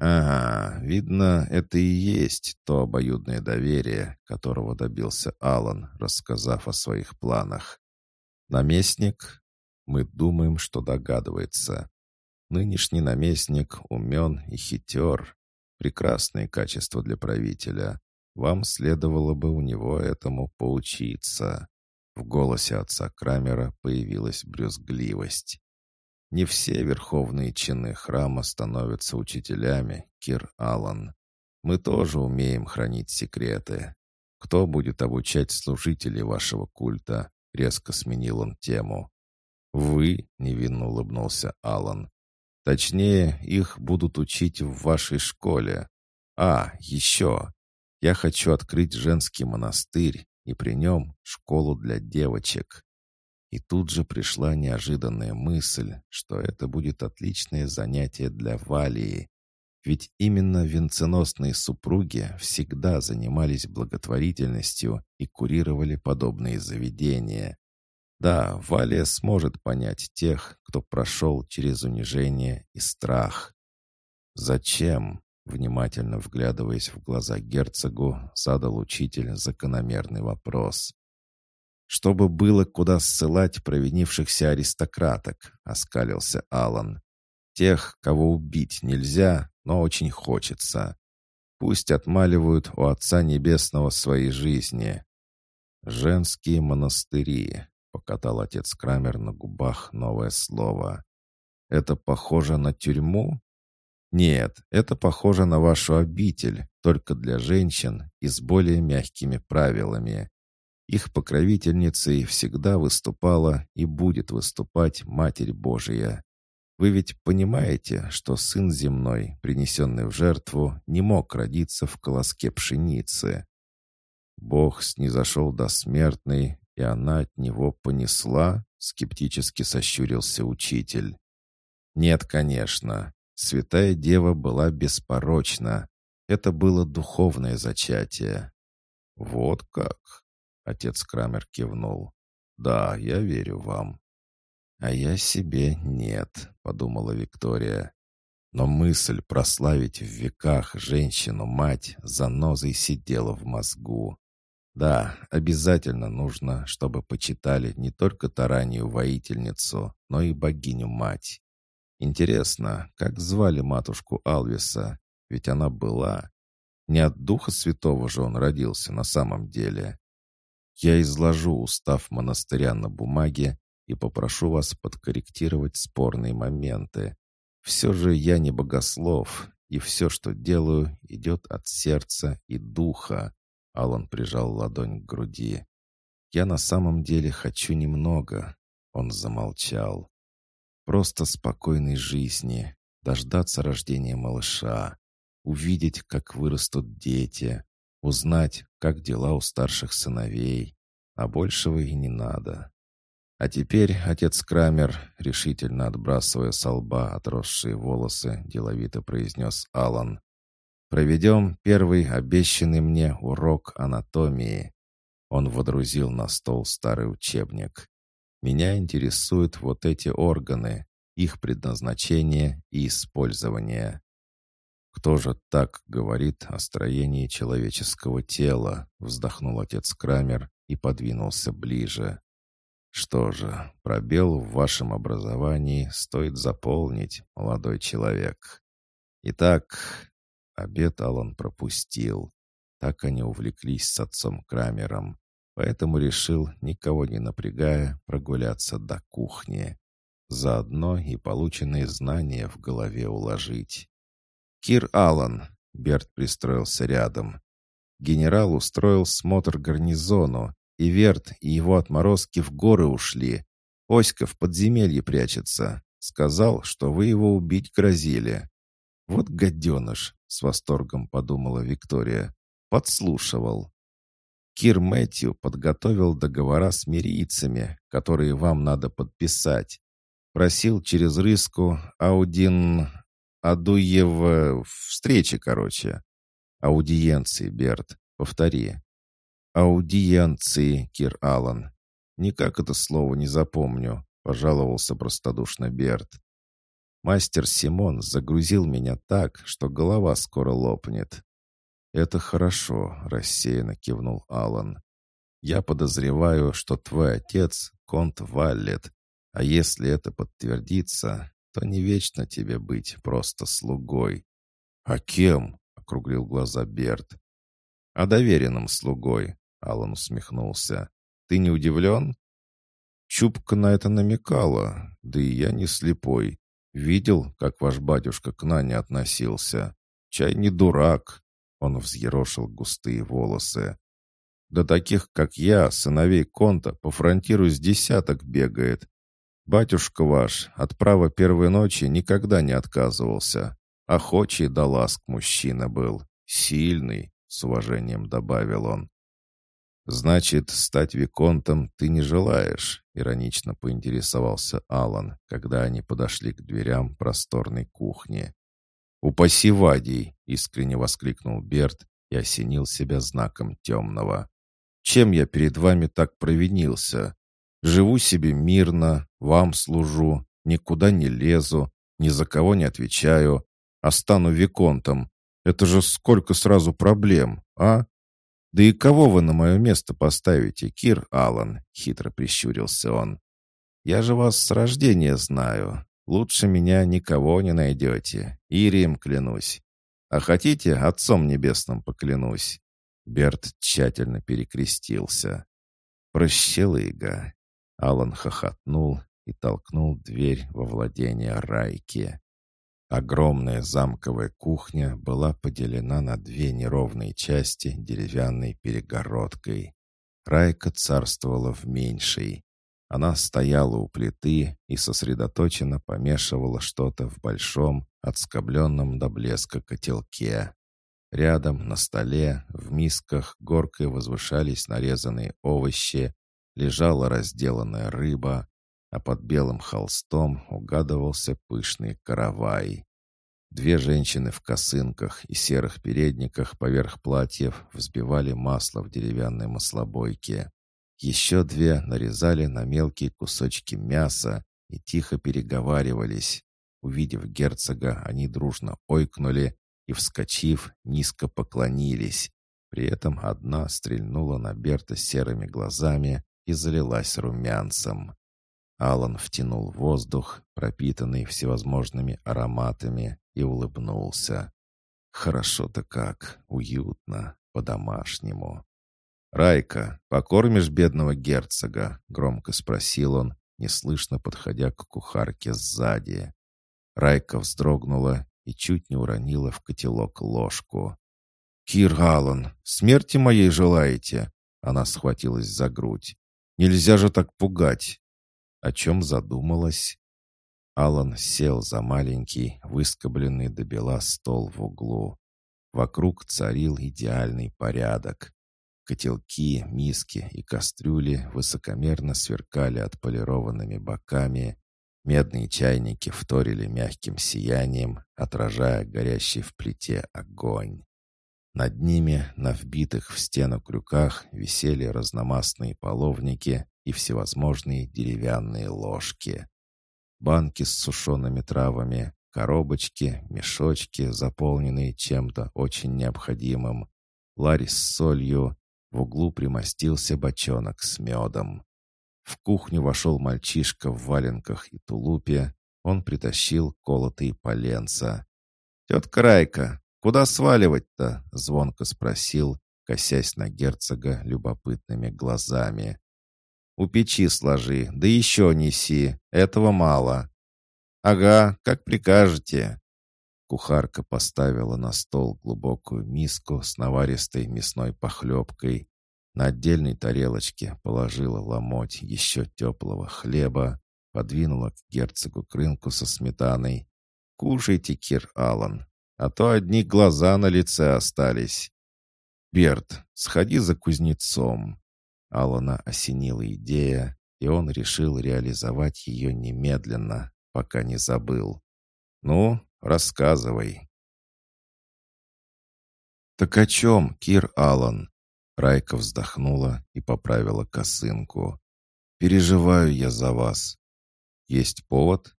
«Ага, видно, это и есть то обоюдное доверие, которого добился Алан, рассказав о своих планах. Наместник? Мы думаем, что догадывается. Нынешний наместник умен и хитер. Прекрасные качества для правителя. Вам следовало бы у него этому поучиться». В голосе отца Крамера появилась брюзгливость. Не все верховные чины храма становятся учителями, Кир Аллан. Мы тоже умеем хранить секреты. Кто будет обучать служителей вашего культа?» Резко сменил он тему. «Вы», — невинно улыбнулся Алан. «Точнее, их будут учить в вашей школе. А, еще. Я хочу открыть женский монастырь и при нем школу для девочек. И тут же пришла неожиданная мысль, что это будет отличное занятие для Валии. Ведь именно венценосные супруги всегда занимались благотворительностью и курировали подобные заведения. Да, Валия сможет понять тех, кто прошел через унижение и страх. «Зачем?» — внимательно вглядываясь в глаза герцогу, задал учитель закономерный вопрос. «Чтобы было куда ссылать провинившихся аристократок», — оскалился Алан. «Тех, кого убить нельзя, но очень хочется. Пусть отмаливают у Отца Небесного свои жизни». «Женские монастыри», — покатал отец Крамер на губах новое слово. «Это похоже на тюрьму?» «Нет, это похоже на вашу обитель, только для женщин и с более мягкими правилами. Их покровительницей всегда выступала и будет выступать Матерь Божия. Вы ведь понимаете, что сын земной, принесенный в жертву, не мог родиться в колоске пшеницы. Бог снизошел до смертной, и она от него понесла, скептически сощурился учитель. Нет, конечно. Святая Дева была беспорочна. Это было духовное зачатие. «Вот как?» — отец Крамер кивнул. «Да, я верю вам». «А я себе нет», — подумала Виктория. Но мысль прославить в веках женщину-мать занозой сидела в мозгу. Да, обязательно нужно, чтобы почитали не только таранию воительницу, но и богиню-мать. Интересно, как звали матушку Алвиса? Ведь она была. Не от Духа Святого же он родился на самом деле. Я изложу устав монастыря на бумаге и попрошу вас подкорректировать спорные моменты. Все же я не богослов, и все, что делаю, идет от сердца и духа. Алан прижал ладонь к груди. «Я на самом деле хочу немного». Он замолчал. «Просто спокойной жизни, дождаться рождения малыша, увидеть, как вырастут дети, узнать, как дела у старших сыновей, а большего и не надо. А теперь отец Крамер, решительно отбрасывая со лба отросшие волосы, деловито произнес Алан. Проведем первый обещанный мне урок анатомии. Он водрузил на стол старый учебник. Меня интересуют вот эти органы, их предназначение и использование. «Кто же так говорит о строении человеческого тела?» вздохнул отец Крамер и подвинулся ближе. «Что же, пробел в вашем образовании стоит заполнить, молодой человек. Итак, Обед Алан пропустил. Так они увлеклись с отцом Крамером. Поэтому решил, никого не напрягая, прогуляться до кухни. Заодно и полученные знания в голове уложить. «Кир Аллан!» — Берт пристроился рядом. Генерал устроил смотр гарнизону, и Верт и его отморозки в горы ушли. Оська в подземелье прячется. Сказал, что вы его убить грозили. Вот гаденыш, с восторгом подумала Виктория. Подслушивал. Кир Мэтью подготовил договора с мирийцами, которые вам надо подписать. Просил через рыску Аудин... Адуев... Встречи, короче. Аудиенции, Берт. Повтори. Аудиенции, Кир Аллан. Никак это слово не запомню, пожаловался простодушно Берт. Мастер Симон загрузил меня так, что голова скоро лопнет. «Это хорошо», — рассеянно кивнул Алан. «Я подозреваю, что твой отец — Конт Валлет, а если это подтвердится, то не вечно тебе быть просто слугой». «А кем?» — округлил глаза Берт. «А доверенным слугой», — Алан усмехнулся. «Ты не удивлен?» Чупка на это намекала, да и я не слепой. Видел, как ваш батюшка к Нане относился? Чай не дурак. Он взъерошил густые волосы. Да таких, как я, сыновей Конта, по фронтиру с десяток бегает. Батюшка ваш от права первой ночи никогда не отказывался. Охочий до ласк мужчина был. Сильный, с уважением добавил он. «Значит, стать виконтом ты не желаешь?» — иронично поинтересовался Алан, когда они подошли к дверям просторной кухни. «Упаси Вадий!» — искренне воскликнул Берт и осенил себя знаком темного. «Чем я перед вами так провинился? Живу себе мирно, вам служу, никуда не лезу, ни за кого не отвечаю, а стану виконтом. Это же сколько сразу проблем, а?» «Да и кого вы на мое место поставите, Кир Аллан?» — хитро прищурился он. «Я же вас с рождения знаю. Лучше меня никого не найдете. Ирием клянусь. А хотите, Отцом Небесным поклянусь?» Берт тщательно перекрестился. «Прощелыга!» Алан хохотнул и толкнул дверь во владение Райки. Огромная замковая кухня была поделена на две неровные части деревянной перегородкой. Райка царствовала в меньшей. Она стояла у плиты и сосредоточенно помешивала что-то в большом, отскобленном до блеска котелке. Рядом на столе в мисках горкой возвышались нарезанные овощи, лежала разделанная рыба, а под белым холстом угадывался пышный каравай. Две женщины в косынках и серых передниках поверх платьев взбивали масло в деревянной маслобойке. Еще две нарезали на мелкие кусочки мяса и тихо переговаривались. Увидев герцога, они дружно ойкнули и, вскочив, низко поклонились. При этом одна стрельнула на Берта серыми глазами и залилась румянцем. Алан втянул воздух, пропитанный всевозможными ароматами, и улыбнулся. Хорошо-то как, уютно, по-домашнему. «Райка, покормишь бедного герцога?» — громко спросил он, неслышно подходя к кухарке сзади. Райка вздрогнула и чуть не уронила в котелок ложку. «Кир Аллан, смерти моей желаете?» Она схватилась за грудь. «Нельзя же так пугать!» О чем задумалась? Алан сел за маленький, выскобленный до бела стол в углу. Вокруг царил идеальный порядок. Котелки, миски и кастрюли высокомерно сверкали отполированными боками. Медные чайники вторили мягким сиянием, отражая горящий в плите огонь. Над ними, на вбитых в стену крюках, висели разномастные половники и всевозможные деревянные ложки. Банки с сушеными травами, коробочки, мешочки, заполненные чем-то очень необходимым, ларь с солью, в углу примостился бочонок с медом. В кухню вошел мальчишка в валенках и тулупе. Он притащил колотые поленца. «Тетка Райка, куда сваливать-то?» — звонко спросил, косясь на герцога любопытными глазами. У печи сложи, да еще неси, этого мало». «Ага, как прикажете». Кухарка поставила на стол глубокую миску с наваристой мясной похлебкой. На отдельной тарелочке положила ломоть еще теплого хлеба, подвинула к герцогу крынку со сметаной. «Кушайте, Кир Аллан, а то одни глаза на лице остались. Берт, сходи за кузнецом. Алана осенила идея, и он решил реализовать ее немедленно, пока не забыл. «Ну, рассказывай». «Так о чем, Кир Аллан?» Райка вздохнула и поправила косынку. «Переживаю я за вас. Есть повод?»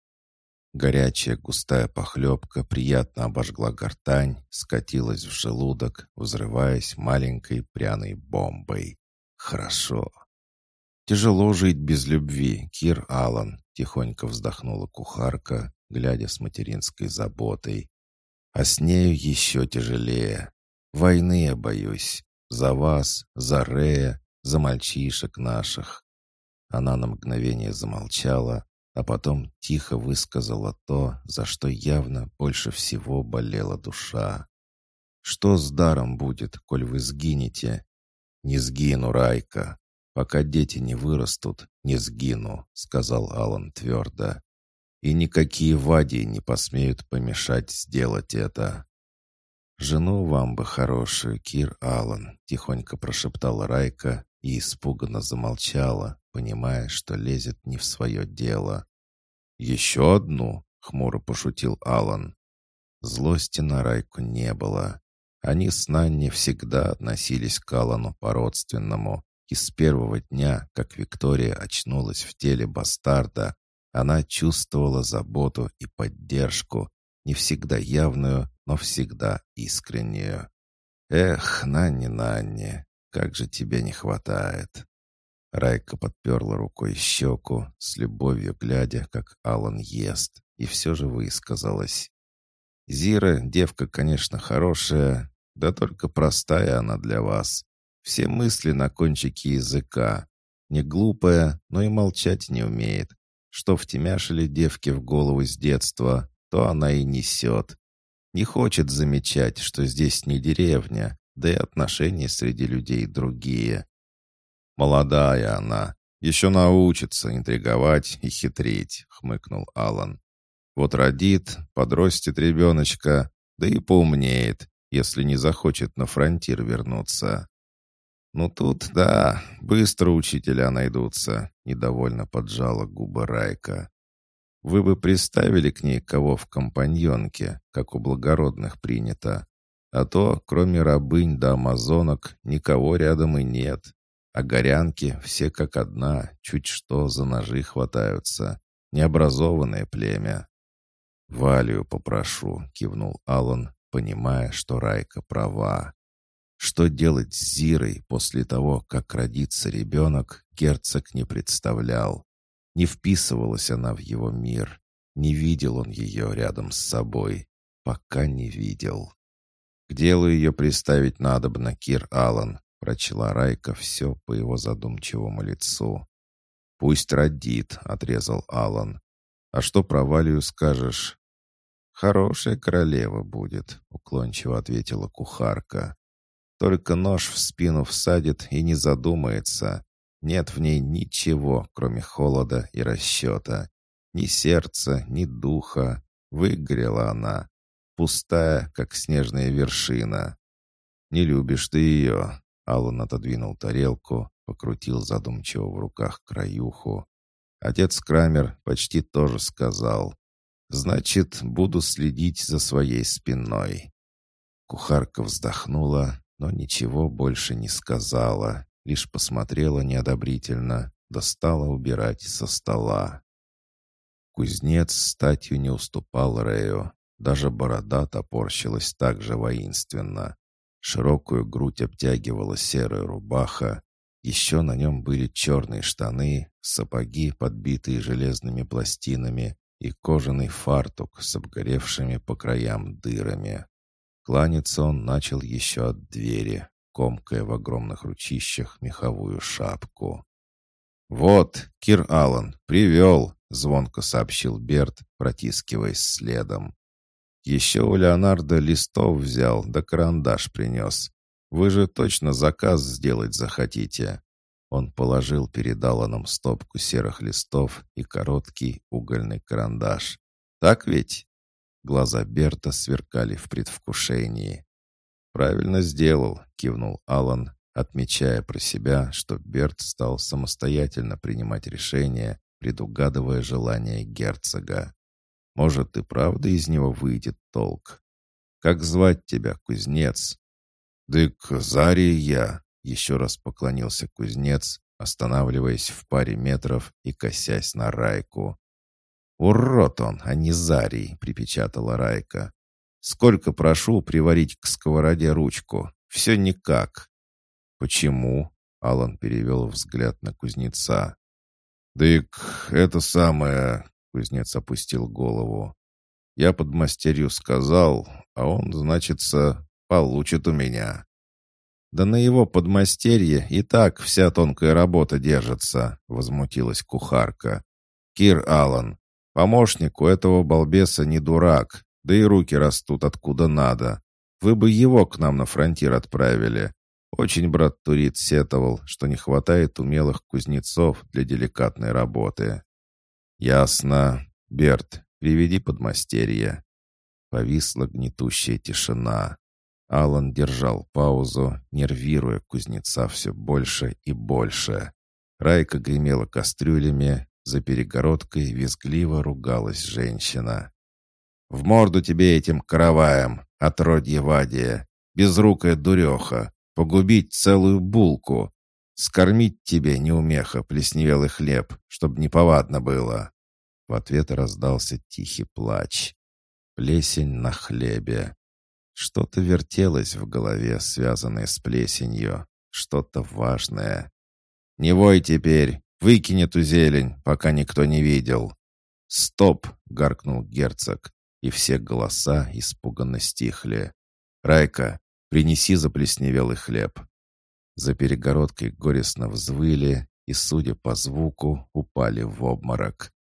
Горячая густая похлебка приятно обожгла гортань, скатилась в желудок, взрываясь маленькой пряной бомбой. Хорошо. Тяжело жить без любви, Кир Аллан, тихонько вздохнула кухарка, глядя с материнской заботой. А с нею еще тяжелее. Войны я боюсь. За вас, за Рея, за мальчишек наших. Она на мгновение замолчала, а потом тихо высказала то, за что явно больше всего болела душа. «Что с даром будет, коль вы сгинете? «Не сгину, Райка. Пока дети не вырастут, не сгину», — сказал Алан твердо. «И никакие вади не посмеют помешать сделать это». «Жену вам бы хорошую, Кир Алан», — тихонько прошептала Райка и испуганно замолчала, понимая, что лезет не в свое дело. «Еще одну?» — хмуро пошутил Алан. Злости на Райку не было. Они с Нанни всегда относились к Аллану по-родственному, и с первого дня, как Виктория очнулась в теле бастарда, она чувствовала заботу и поддержку, не всегда явную, но всегда искреннюю. «Эх, Нанни, Нанни, как же тебе не хватает!» Райка подперла рукой щеку, с любовью глядя, как Алан ест, и все же высказалась. Зира девка, конечно, хорошая, да только простая она для вас. Все мысли на кончике языка. Не глупая, но и молчать не умеет. Что втемяшили девки в голову с детства, то она и несет. Не хочет замечать, что здесь не деревня, да и отношения среди людей другие. Молодая она, еще научится интриговать и хитрить, хмыкнул Алан. Вот родит, подростет ребеночка, да и поумнеет, если не захочет на фронтир вернуться. Ну тут, да, быстро учителя найдутся, недовольно поджала губы Райка. Вы бы приставили к ней кого в компаньонке, как у благородных принято. А то, кроме рабынь да амазонок, никого рядом и нет. А горянки все как одна, чуть что за ножи хватаются. Необразованное племя. «Валию попрошу», — кивнул Алан, понимая, что Райка права. Что делать с Зирой после того, как родится ребенок, герцог не представлял. Не вписывалась она в его мир. Не видел он ее рядом с собой. Пока не видел. «К делу ее приставить надобно, Кир Аллан», — прочла Райка все по его задумчивому лицу. «Пусть родит», — отрезал Аллан. «А что про Валию скажешь?» «Хорошая королева будет», — уклончиво ответила кухарка. «Только нож в спину всадит и не задумается. Нет в ней ничего, кроме холода и расчета. Ни сердца, ни духа. Выгорела она. Пустая, как снежная вершина. «Не любишь ты ее», — Аллан отодвинул тарелку, покрутил задумчиво в руках краюху. Отец Крамер почти тоже сказал. «Значит, буду следить за своей спиной». Кухарка вздохнула, но ничего больше не сказала, лишь посмотрела неодобрительно, достала убирать со стола. Кузнец статью не уступал Рею, даже борода топорщилась так же воинственно. Широкую грудь обтягивала серая рубаха, еще на нем были черные штаны, сапоги, подбитые железными пластинами, и кожаный фартук с обгоревшими по краям дырами. Кланяться он начал еще от двери, комкая в огромных ручищах меховую шапку. «Вот, Кир Аллан, привел!» — звонко сообщил Берт, протискиваясь следом. «Еще у Леонардо листов взял, да карандаш принес. Вы же точно заказ сделать захотите». Он положил перед Алланом стопку серых листов и короткий угольный карандаш. «Так ведь?» Глаза Берта сверкали в предвкушении. «Правильно сделал», — кивнул Алан, отмечая про себя, что Берт стал самостоятельно принимать решения, предугадывая желания герцога. «Может, и правда из него выйдет толк. Как звать тебя, кузнец?» «Дык, Зария я», — еще раз поклонился кузнец, останавливаясь в паре метров и косясь на Райку. «Урод он, а не Зарий», — припечатала Райка. Сколько прошу приварить к сковороде ручку? Все никак. Почему? Алан перевел взгляд на кузнеца. «Дык, это самое...» — кузнец опустил голову. «Я под мастерью сказал, а он, значится, получит у меня». «Да на его подмастерье и так вся тонкая работа держится», — возмутилась кухарка. «Кир Аллан, помощник у этого балбеса не дурак, да и руки растут откуда надо. Вы бы его к нам на фронтир отправили. Очень брат Турит сетовал, что не хватает умелых кузнецов для деликатной работы. Ясно. Берт, приведи подмастерье. Повисла гнетущая тишина. Алан держал паузу, нервируя кузнеца все больше и больше. Райка гремела кастрюлями, за перегородкой визгливо ругалась женщина. В морду тебе этим караваем, отродье Вадия, безрукая дуреха, погубить целую булку, скормить тебе, неумеха, плесневелый хлеб, чтоб неповадно было». В ответ раздался тихий плач. Плесень на хлебе. Что-то вертелось в голове, связанное с плесенью, что-то важное. «Не вой теперь, выкинь эту зелень, пока никто не видел». «Стоп!» — гаркнул герцог и все голоса испуганно стихли. «Райка, принеси заплесневелый хлеб». За перегородкой горестно взвыли и, судя по звуку, упали в обморок.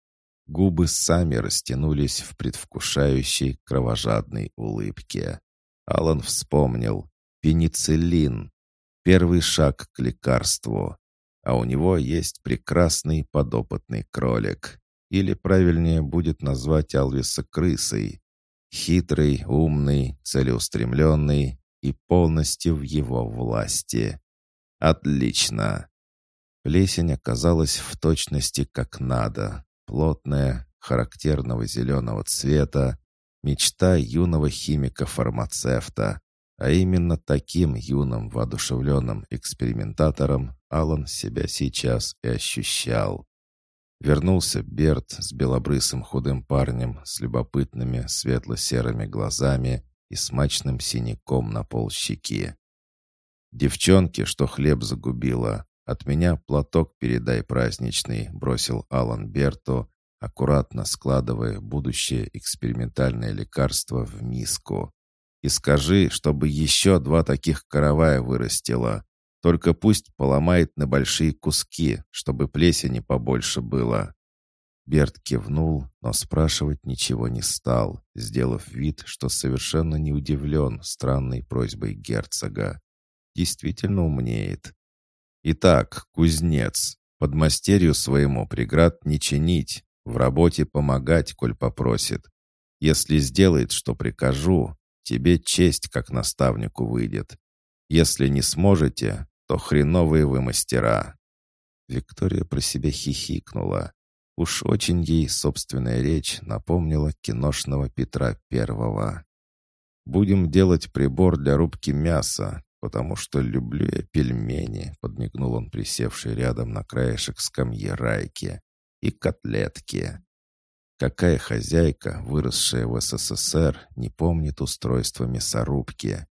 Губы сами растянулись в предвкушающей кровожадной улыбке. Алан вспомнил. Пенициллин. Первый шаг к лекарству. А у него есть прекрасный подопытный кролик. Или правильнее будет назвать Алвиса крысой. Хитрый, умный, целеустремленный и полностью в его власти. Отлично. Плесень оказалась в точности как надо. Плотная, характерного зеленого цвета, мечта юного химика-фармацевта, а именно таким юным воодушевленным экспериментатором Алан себя сейчас и ощущал. Вернулся Берт с белобрысым худым парнем с любопытными светло-серыми глазами и смачным синяком на полщеки. «Девчонки, что хлеб загубила, от меня платок передай праздничный», бросил Алан Берту, аккуратно складывая будущее экспериментальное лекарство в миску. «И скажи, чтобы еще два таких каравая вырастило. Только пусть поломает на большие куски, чтобы плесени побольше было». Берт кивнул, но спрашивать ничего не стал, сделав вид, что совершенно не удивлен странной просьбой герцога. Действительно умнеет. «Итак, кузнец, подмастерью своему преград не чинить, в работе помогать, коль попросит. Если сделает, что прикажу, тебе честь как наставнику выйдет. Если не сможете, то хреновые вы мастера». Виктория про себя хихикнула. Уж очень ей собственная речь напомнила киношного Петра Первого. «Будем делать прибор для рубки мяса, потому что люблю я пельмени», — подмигнул он присевший рядом на краешек скамьи Райки. «И котлетки». Какая хозяйка, выросшая в СССР, не помнит устройства мясорубки?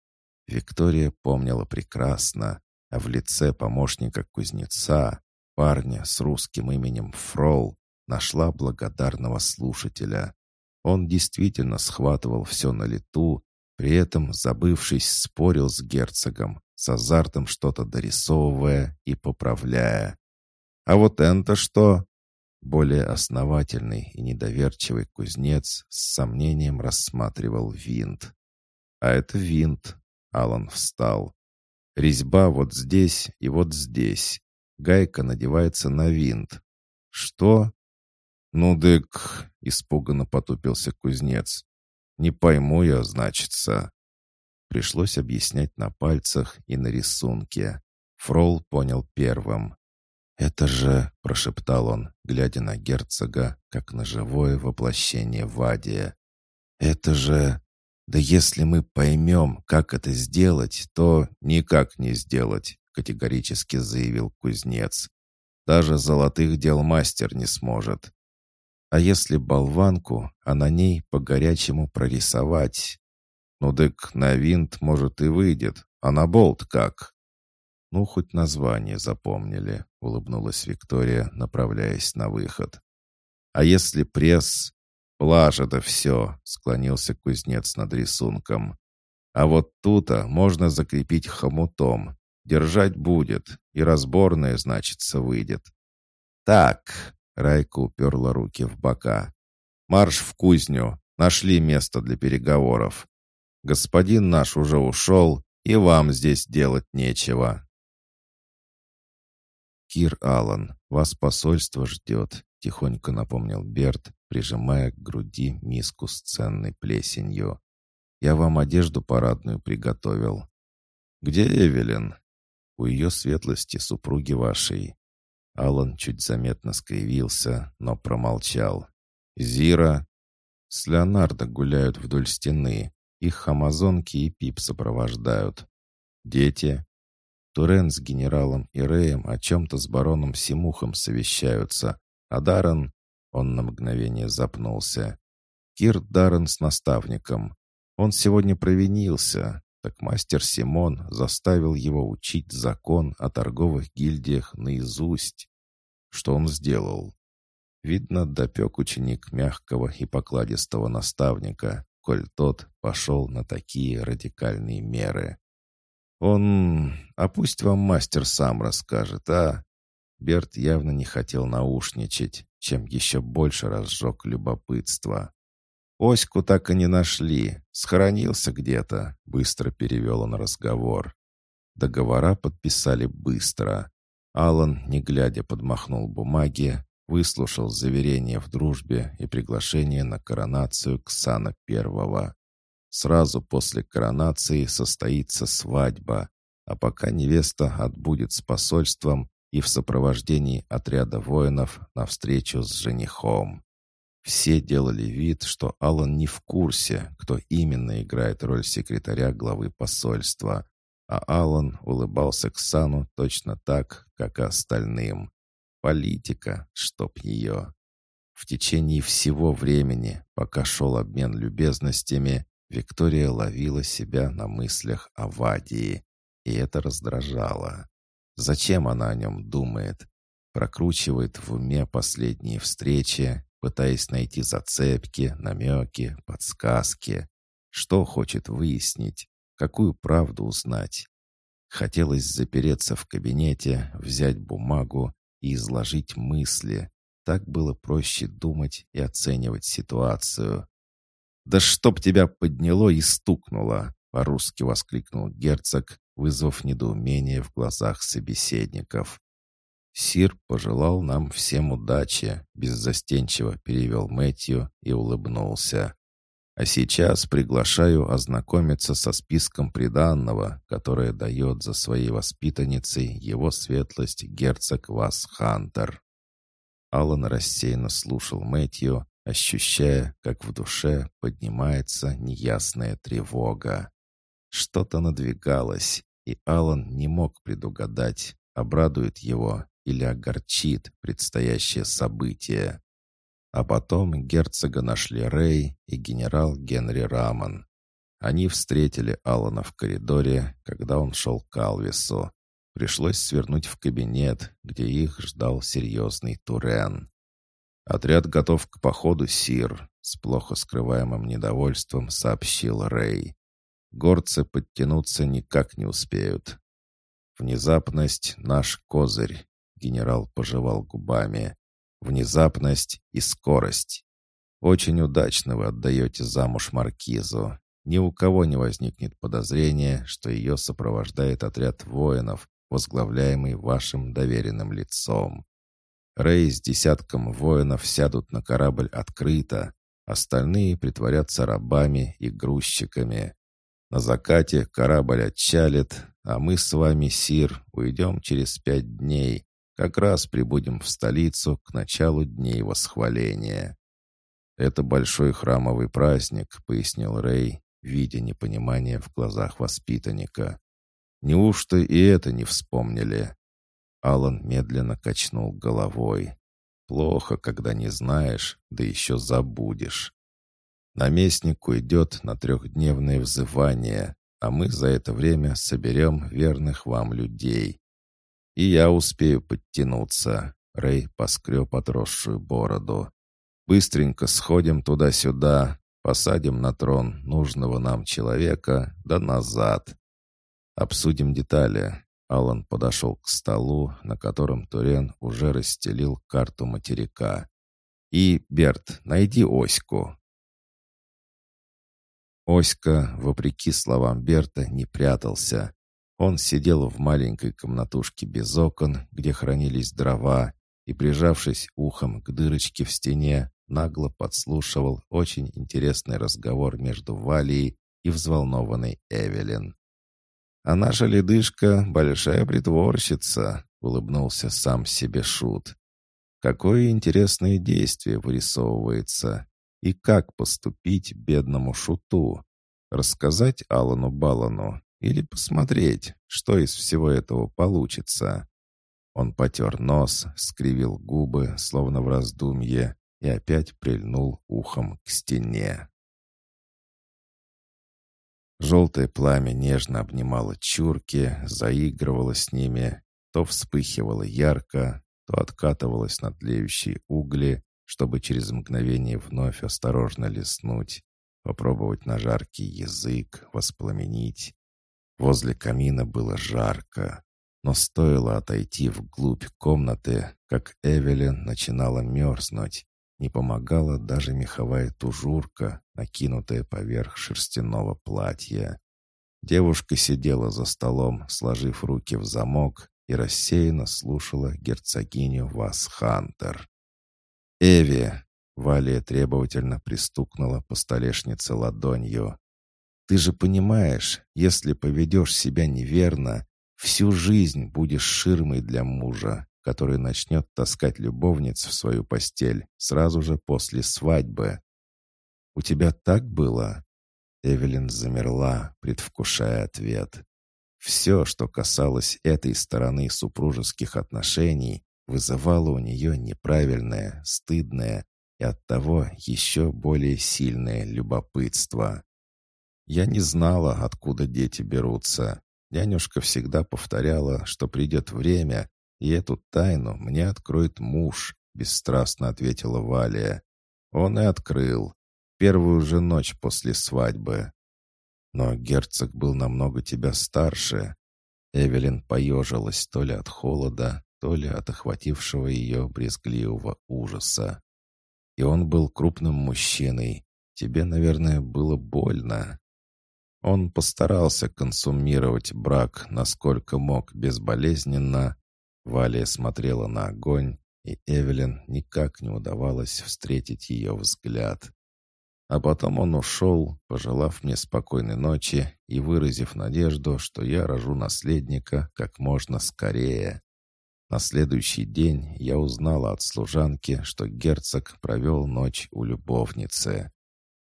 Виктория помнила прекрасно, а в лице помощника кузнеца, парня с русским именем Фрол, нашла благодарного слушателя. Он действительно схватывал все на лету, при этом, забывшись, спорил с герцогом, с азартом что-то дорисовывая и поправляя. «А вот это что?» Более основательный и недоверчивый кузнец с сомнением рассматривал винт. «А это винт», — Алан встал. Резьба вот здесь и вот здесь. Гайка надевается на винт. Что? Ну, дык, испуганно потупился кузнец. Не пойму я, значится. Пришлось объяснять на пальцах и на рисунке. Фрол понял первым. «Это же», — прошептал он, глядя на герцога, как на живое воплощение Вадия. «Это же да если мы поймем, как это сделать, то никак не сделать, категорически заявил кузнец. Даже золотых дел мастер не сможет. А если болванку, а на ней по-горячему прорисовать? Ну дык на винт, может, и выйдет, а на болт как? Ну, хоть название запомнили, улыбнулась Виктория, направляясь на выход. А если пресс? «Плаж это все», — склонился кузнец над рисунком. «А вот тут-то можно закрепить хомутом. Держать будет, и разборное, значится, выйдет». «Так», — Райка уперла руки в бока. «Марш в кузню. Нашли место для переговоров. Господин наш уже ушел, и вам здесь делать нечего». «Кир Аллан, вас посольство ждет», — тихонько напомнил Берт, прижимая к груди миску с ценной плесенью. «Я вам одежду парадную приготовил». «Где Эвелин?» «У ее светлости, супруги вашей». Алан чуть заметно скривился, но промолчал. «Зира?» «С Леонардо гуляют вдоль стены. Их амазонки и Пип сопровождают. Дети?» Турен с генералом и Рэем о чем-то с бароном Симухом совещаются, а Даррен он на мгновение запнулся. Кир Даррен с наставником. Он сегодня провинился, так мастер Симон заставил его учить закон о торговых гильдиях наизусть. Что он сделал? Видно, допек ученик мягкого и покладистого наставника, коль тот пошел на такие радикальные меры. Он... А пусть вам мастер сам расскажет, а? Берт явно не хотел наушничать, чем еще больше разжег любопытство. «Оську так и не нашли. Схоронился где-то», — быстро перевел он разговор. Договора подписали быстро. Алан, не глядя, подмахнул бумаги, выслушал заверение в дружбе и приглашение на коронацию Ксана Первого. Сразу после коронации состоится свадьба, а пока невеста отбудет с посольством, и в сопровождении отряда воинов навстречу с женихом. Все делали вид, что Алан не в курсе, кто именно играет роль секретаря главы посольства, а Алан улыбался Ксану точно так, как и остальным. Политика, чтоб ее. В течение всего времени, пока шел обмен любезностями, Виктория ловила себя на мыслях о Вадии, и это раздражало. Зачем она о нем думает? Прокручивает в уме последние встречи, пытаясь найти зацепки, намеки, подсказки. Что хочет выяснить? Какую правду узнать? Хотелось запереться в кабинете, взять бумагу и изложить мысли. Так было проще думать и оценивать ситуацию. «Да чтоб тебя подняло и стукнуло!» — по-русски воскликнул герцог, вызвав недоумение в глазах собеседников. «Сир пожелал нам всем удачи», — беззастенчиво перевел Мэтью и улыбнулся. «А сейчас приглашаю ознакомиться со списком приданного, которое дает за своей воспитанницей его светлость герцог Вас Хантер». Аллан рассеянно слушал Мэтью, ощущая, как в душе поднимается неясная тревога. Что-то надвигалось, и Алан не мог предугадать, обрадует его или огорчит предстоящее событие. А потом герцога нашли Рэй и генерал Генри Раман. Они встретили Алана в коридоре, когда он шел к Алвису. Пришлось свернуть в кабинет, где их ждал серьезный Турен. «Отряд готов к походу, Сир», — с плохо скрываемым недовольством сообщил Рэй. «Горцы подтянуться никак не успеют. Внезапность — наш козырь. Генерал пожевал губами. «Внезапность и скорость. Очень удачно вы отдаете замуж Маркизу. Ни у кого не возникнет подозрения, что ее сопровождает отряд воинов, возглавляемый вашим доверенным лицом. Рэй с десятком воинов сядут на корабль открыто, остальные притворятся рабами и грузчиками. На закате корабль отчалит, а мы с вами, Сир, уйдем через пять дней, как раз прибудем в столицу к началу дней восхваления. «Это большой храмовый праздник», — пояснил Рэй, видя непонимание в глазах воспитанника. «Неужто и это не вспомнили?» Алан медленно качнул головой. «Плохо, когда не знаешь, да еще забудешь. Наместник уйдет на трехдневное взывание, а мы за это время соберем верных вам людей. И я успею подтянуться. Рэй поскреб отросшую бороду. Быстренько сходим туда-сюда, посадим на трон нужного нам человека, да назад. Обсудим детали. Алан подошел к столу, на котором Турен уже расстелил карту материка. «И, Берт, найди Оську». Оська, вопреки словам Берта, не прятался. Он сидел в маленькой комнатушке без окон, где хранились дрова, и, прижавшись ухом к дырочке в стене, нагло подслушивал очень интересный разговор между Валией и взволнованной Эвелин. «А наша ледышка — большая притворщица», — улыбнулся сам себе Шут. «Какое интересное действие вырисовывается, и как поступить бедному Шуту? Рассказать Алану Балану или посмотреть, что из всего этого получится. Он потер нос, скривил губы, словно в раздумье, и опять прильнул ухом к стене. Желтое пламя нежно обнимало чурки, заигрывало с ними, то вспыхивало ярко, то откатывалось на тлеющие угли, чтобы через мгновение вновь осторожно леснуть, попробовать на жаркий язык, воспламенить. Возле камина было жарко, но стоило отойти вглубь комнаты, как Эвелин начинала мерзнуть. Не помогала даже меховая тужурка, накинутая поверх шерстяного платья. Девушка сидела за столом, сложив руки в замок, и рассеянно слушала герцогиню Васхантер. «Эви!» — Валия требовательно пристукнула по столешнице ладонью. Ты же понимаешь, если поведешь себя неверно, всю жизнь будешь ширмой для мужа, который начнет таскать любовниц в свою постель сразу же после свадьбы. «У тебя так было?» Эвелин замерла, предвкушая ответ. Все, что касалось этой стороны супружеских отношений, вызывало у нее неправильное, стыдное и оттого еще более сильное любопытство. Я не знала, откуда дети берутся. Нянюшка всегда повторяла, что придет время, и эту тайну мне откроет муж, бесстрастно ответила Валия. Он и открыл. Первую же ночь после свадьбы. Но герцог был намного тебя старше. Эвелин поежилась то ли от холода, то ли от охватившего ее брезгливого ужаса. И он был крупным мужчиной. Тебе, наверное, было больно. Он постарался консумировать брак, насколько мог, безболезненно. Валия смотрела на огонь, и Эвелин никак не удавалось встретить ее взгляд. А потом он ушел, пожелав мне спокойной ночи и выразив надежду, что я рожу наследника как можно скорее. На следующий день я узнала от служанки, что герцог провел ночь у любовницы.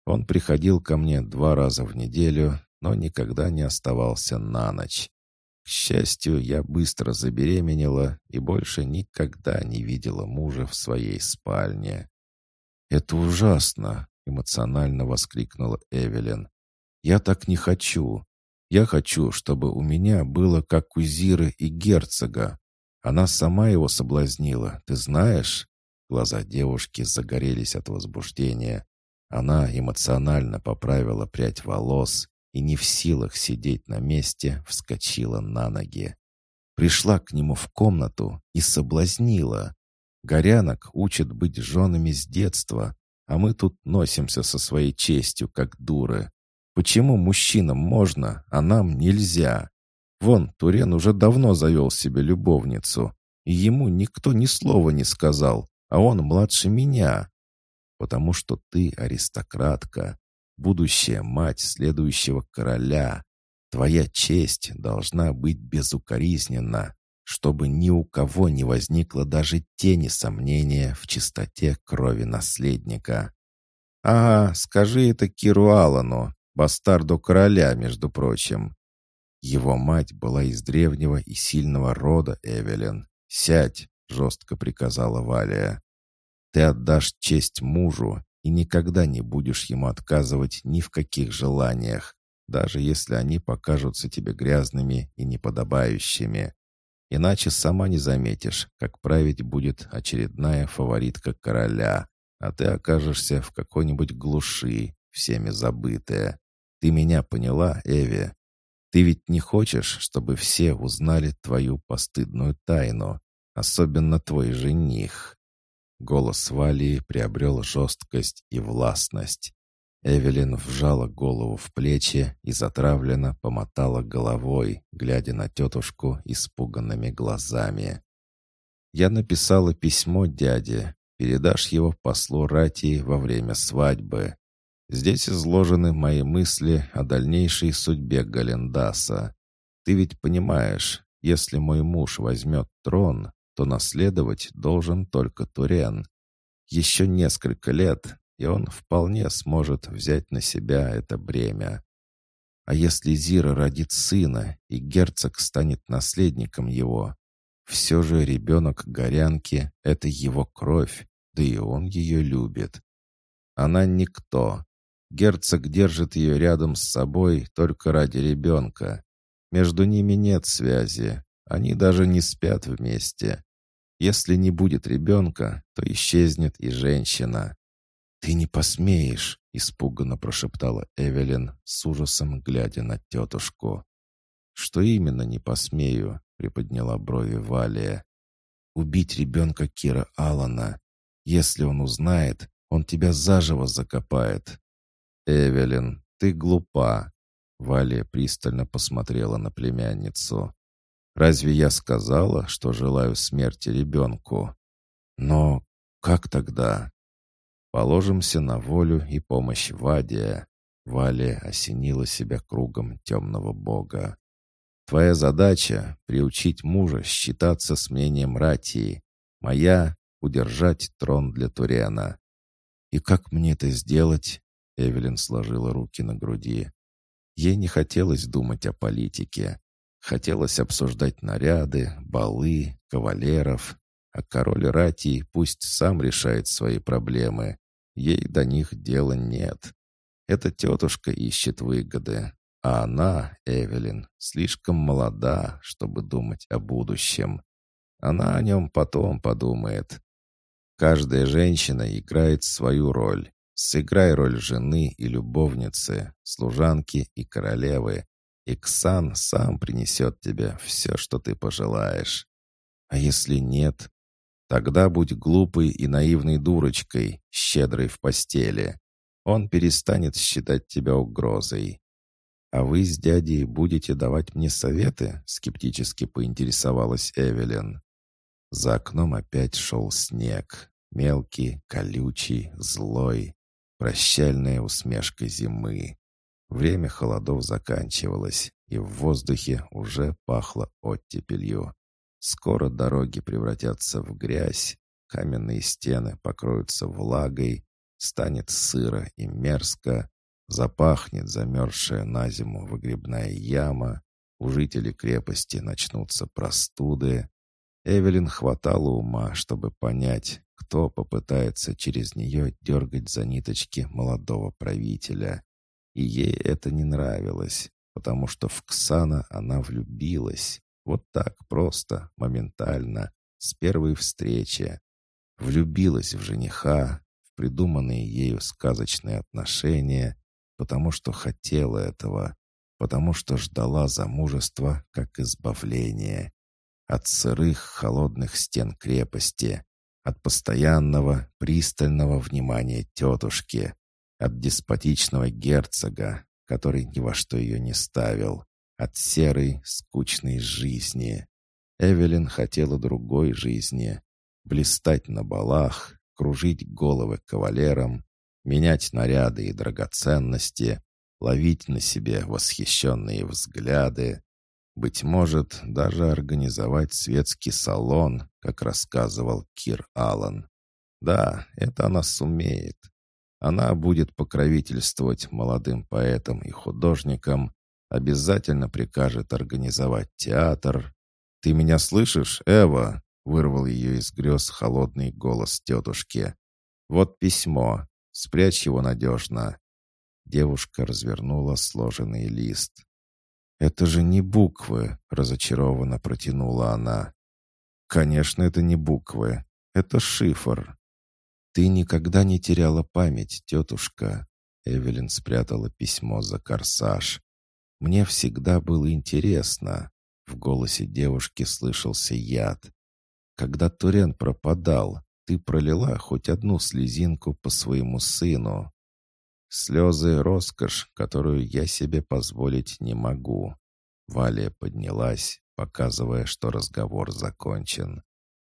Он приходил ко мне два раза в неделю, но никогда не оставался на ночь. К счастью, я быстро забеременела и больше никогда не видела мужа в своей спальне. «Это ужасно!» — эмоционально воскликнула Эвелин. «Я так не хочу. Я хочу, чтобы у меня было как у Зиры и герцога. Она сама его соблазнила, ты знаешь?» Глаза девушки загорелись от возбуждения. Она эмоционально поправила прядь волос и не в силах сидеть на месте, вскочила на ноги. Пришла к нему в комнату и соблазнила. Горянок учат быть женами с детства, а мы тут носимся со своей честью, как дуры. Почему мужчинам можно, а нам нельзя? Вон, Турен уже давно завел себе любовницу, и ему никто ни слова не сказал, а он младше меня. Потому что ты аристократка, будущая мать следующего короля. Твоя честь должна быть безукоризненна, чтобы ни у кого не возникло даже тени сомнения в чистоте крови наследника. «Ага, скажи это Киру Аллану, бастарду короля, между прочим». Его мать была из древнего и сильного рода, Эвелин. «Сядь», — жестко приказала Валия. «Ты отдашь честь мужу и никогда не будешь ему отказывать ни в каких желаниях, даже если они покажутся тебе грязными и неподобающими. Иначе сама не заметишь, как править будет очередная фаворитка короля, а ты окажешься в какой-нибудь глуши, всеми забытая. Ты меня поняла, Эви? Ты ведь не хочешь, чтобы все узнали твою постыдную тайну, особенно твой жених. Голос Валии приобрел жесткость и властность. Эвелин вжала голову в плечи и затравленно помотала головой, глядя на тетушку испуганными глазами. «Я написала письмо дяде. Передашь его послу Ратии во время свадьбы. Здесь изложены мои мысли о дальнейшей судьбе Галендаса. Ты ведь понимаешь, если мой муж возьмет трон, то наследовать должен только Турен. Еще несколько лет, и он вполне сможет взять на себя это бремя. А если Зира родит сына, и герцог станет наследником его, все же ребенок горянки — это его кровь, да и он ее любит. Она никто. Герцог держит ее рядом с собой только ради ребенка. Между ними нет связи, они даже не спят вместе. Если не будет ребенка, то исчезнет и женщина. «Ты не посмеешь!» — испуганно прошептала Эвелин, с ужасом глядя на тетушку. «Что именно не посмею?» — приподняла брови Валия. «Убить ребенка Кира Алана. Если он узнает, он тебя заживо закопает». «Эвелин, ты глупа!» Валия пристально посмотрела на племянницу. Разве я сказала, что желаю смерти ребенку? Но как тогда? Положимся на волю и помощь Вадия. Валия осенила себя кругом темного бога. Твоя задача — приучить мужа считаться с мнением Ратии. Моя — удержать трон для Турена. «И как мне это сделать?» Эвелин сложила руки на груди. Ей не хотелось думать о политике. Хотелось обсуждать наряды, балы, кавалеров. А король Ратии пусть сам решает свои проблемы. Ей до них дела нет. Эта тетушка ищет выгоды, а она, Эвелин, слишком молода, чтобы думать о будущем. Она о нем потом подумает. Каждая женщина играет свою роль. Сыграй роль жены и любовницы, служанки и королевы. Иксан сам принесет тебе все, что ты пожелаешь. А если нет, тогда будь глупой и наивной дурочкой, щедрой в постели. Он перестанет считать тебя угрозой. «А вы с дядей будете давать мне советы?» — скептически поинтересовалась Эвелин. За окном опять шел снег. Мелкий, колючий, злой. Прощальная усмешка зимы. Время холодов заканчивалось, и в воздухе уже пахло оттепелью. Скоро дороги превратятся в грязь, каменные стены покроются влагой, станет сыро и мерзко, Запахнет замерзшая на зиму выгребная яма, у жителей крепости начнутся простуды. Эвелин хватало ума, чтобы понять, кто попытается через нее дергать за ниточки молодого правителя. И ей это не нравилось, потому что в Ксана она влюбилась. Вот так просто, моментально, с первой встречи. Влюбилась в жениха, в придуманные ею сказочные отношения, потому что хотела этого, потому что ждала замужества как избавления. От сырых, холодных стен крепости, от постоянного, пристального внимания тетушки, от деспотичного герцога, который ни во что ее не ставил, от серой, скучной жизни. Эвелин хотела другой жизни. Блистать на балах, кружить головы кавалерам, менять наряды и драгоценности, ловить на себе восхищенные взгляды, быть может, даже организовать светский салон, как рассказывал Кир Аллан. Да, это она сумеет. Она будет покровительствовать молодым поэтам и художникам, обязательно прикажет организовать театр. «Ты меня слышишь, Эва?» — вырвал ее из грез холодный голос тетушки. «Вот письмо. Спрячь его надежно». Девушка развернула сложенный лист. «Это же не буквы», — разочарованно протянула она. «Конечно, это не буквы. Это шифр». «Ты никогда не теряла память, тетушка». Эвелин спрятала письмо за корсаж. «Мне всегда было интересно». В голосе девушки слышался яд. «Когда Турен пропадал, ты пролила хоть одну слезинку по своему сыну. Слезы — роскошь, которую я себе позволить не могу. Валя поднялась, показывая, что разговор закончен.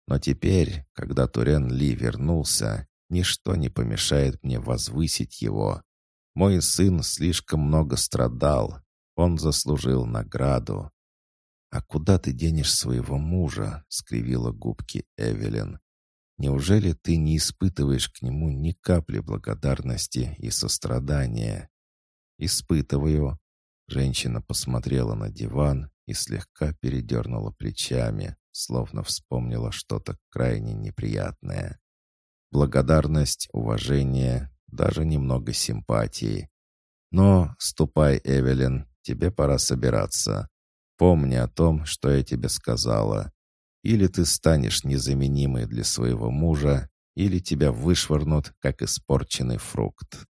Но теперь, когда Турен Ли вернулся, ничто не помешает мне возвысить его. Мой сын слишком много страдал, он заслужил награду. «А куда ты денешь своего мужа?» — скривила губки Эвелин. Неужели ты не испытываешь к нему ни капли благодарности и сострадания? Испытываю. Женщина посмотрела на диван и слегка передернула плечами, словно вспомнила что-то крайне неприятное. Благодарность, уважение, даже немного симпатии. Но ступай, Эвелин, тебе пора собираться. Помни о том, что я тебе сказала. Или ты станешь незаменимой для своего мужа, или тебя вышвырнут, как испорченный фрукт.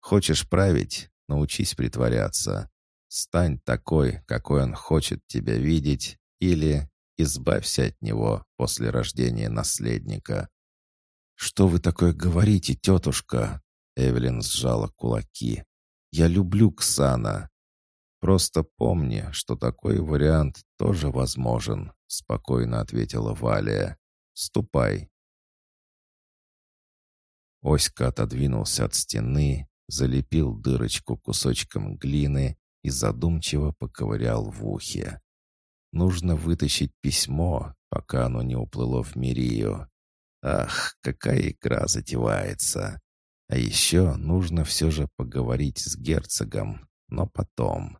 Хочешь править? Научись притворяться. Стань такой, какой он хочет тебя видеть, или избавься от него после рождения наследника. «Что вы такое говорите, тетушка?» Эвелин сжала кулаки. «Я люблю Ксана. Просто помни, что такой вариант тоже возможен», — спокойно ответила Валия. «Ступай». Оська отодвинулся от стены, залепил дырочку кусочком глины и задумчиво поковырял в ухе. Нужно вытащить письмо, пока оно не уплыло в Мирию. Ах, какая игра затевается. А еще нужно все же поговорить с герцогом, но потом.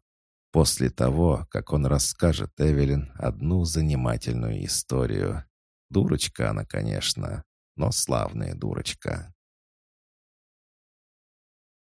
После того, как он расскажет Эвелин одну занимательную историю. Дурочка она, конечно, но славная дурочка.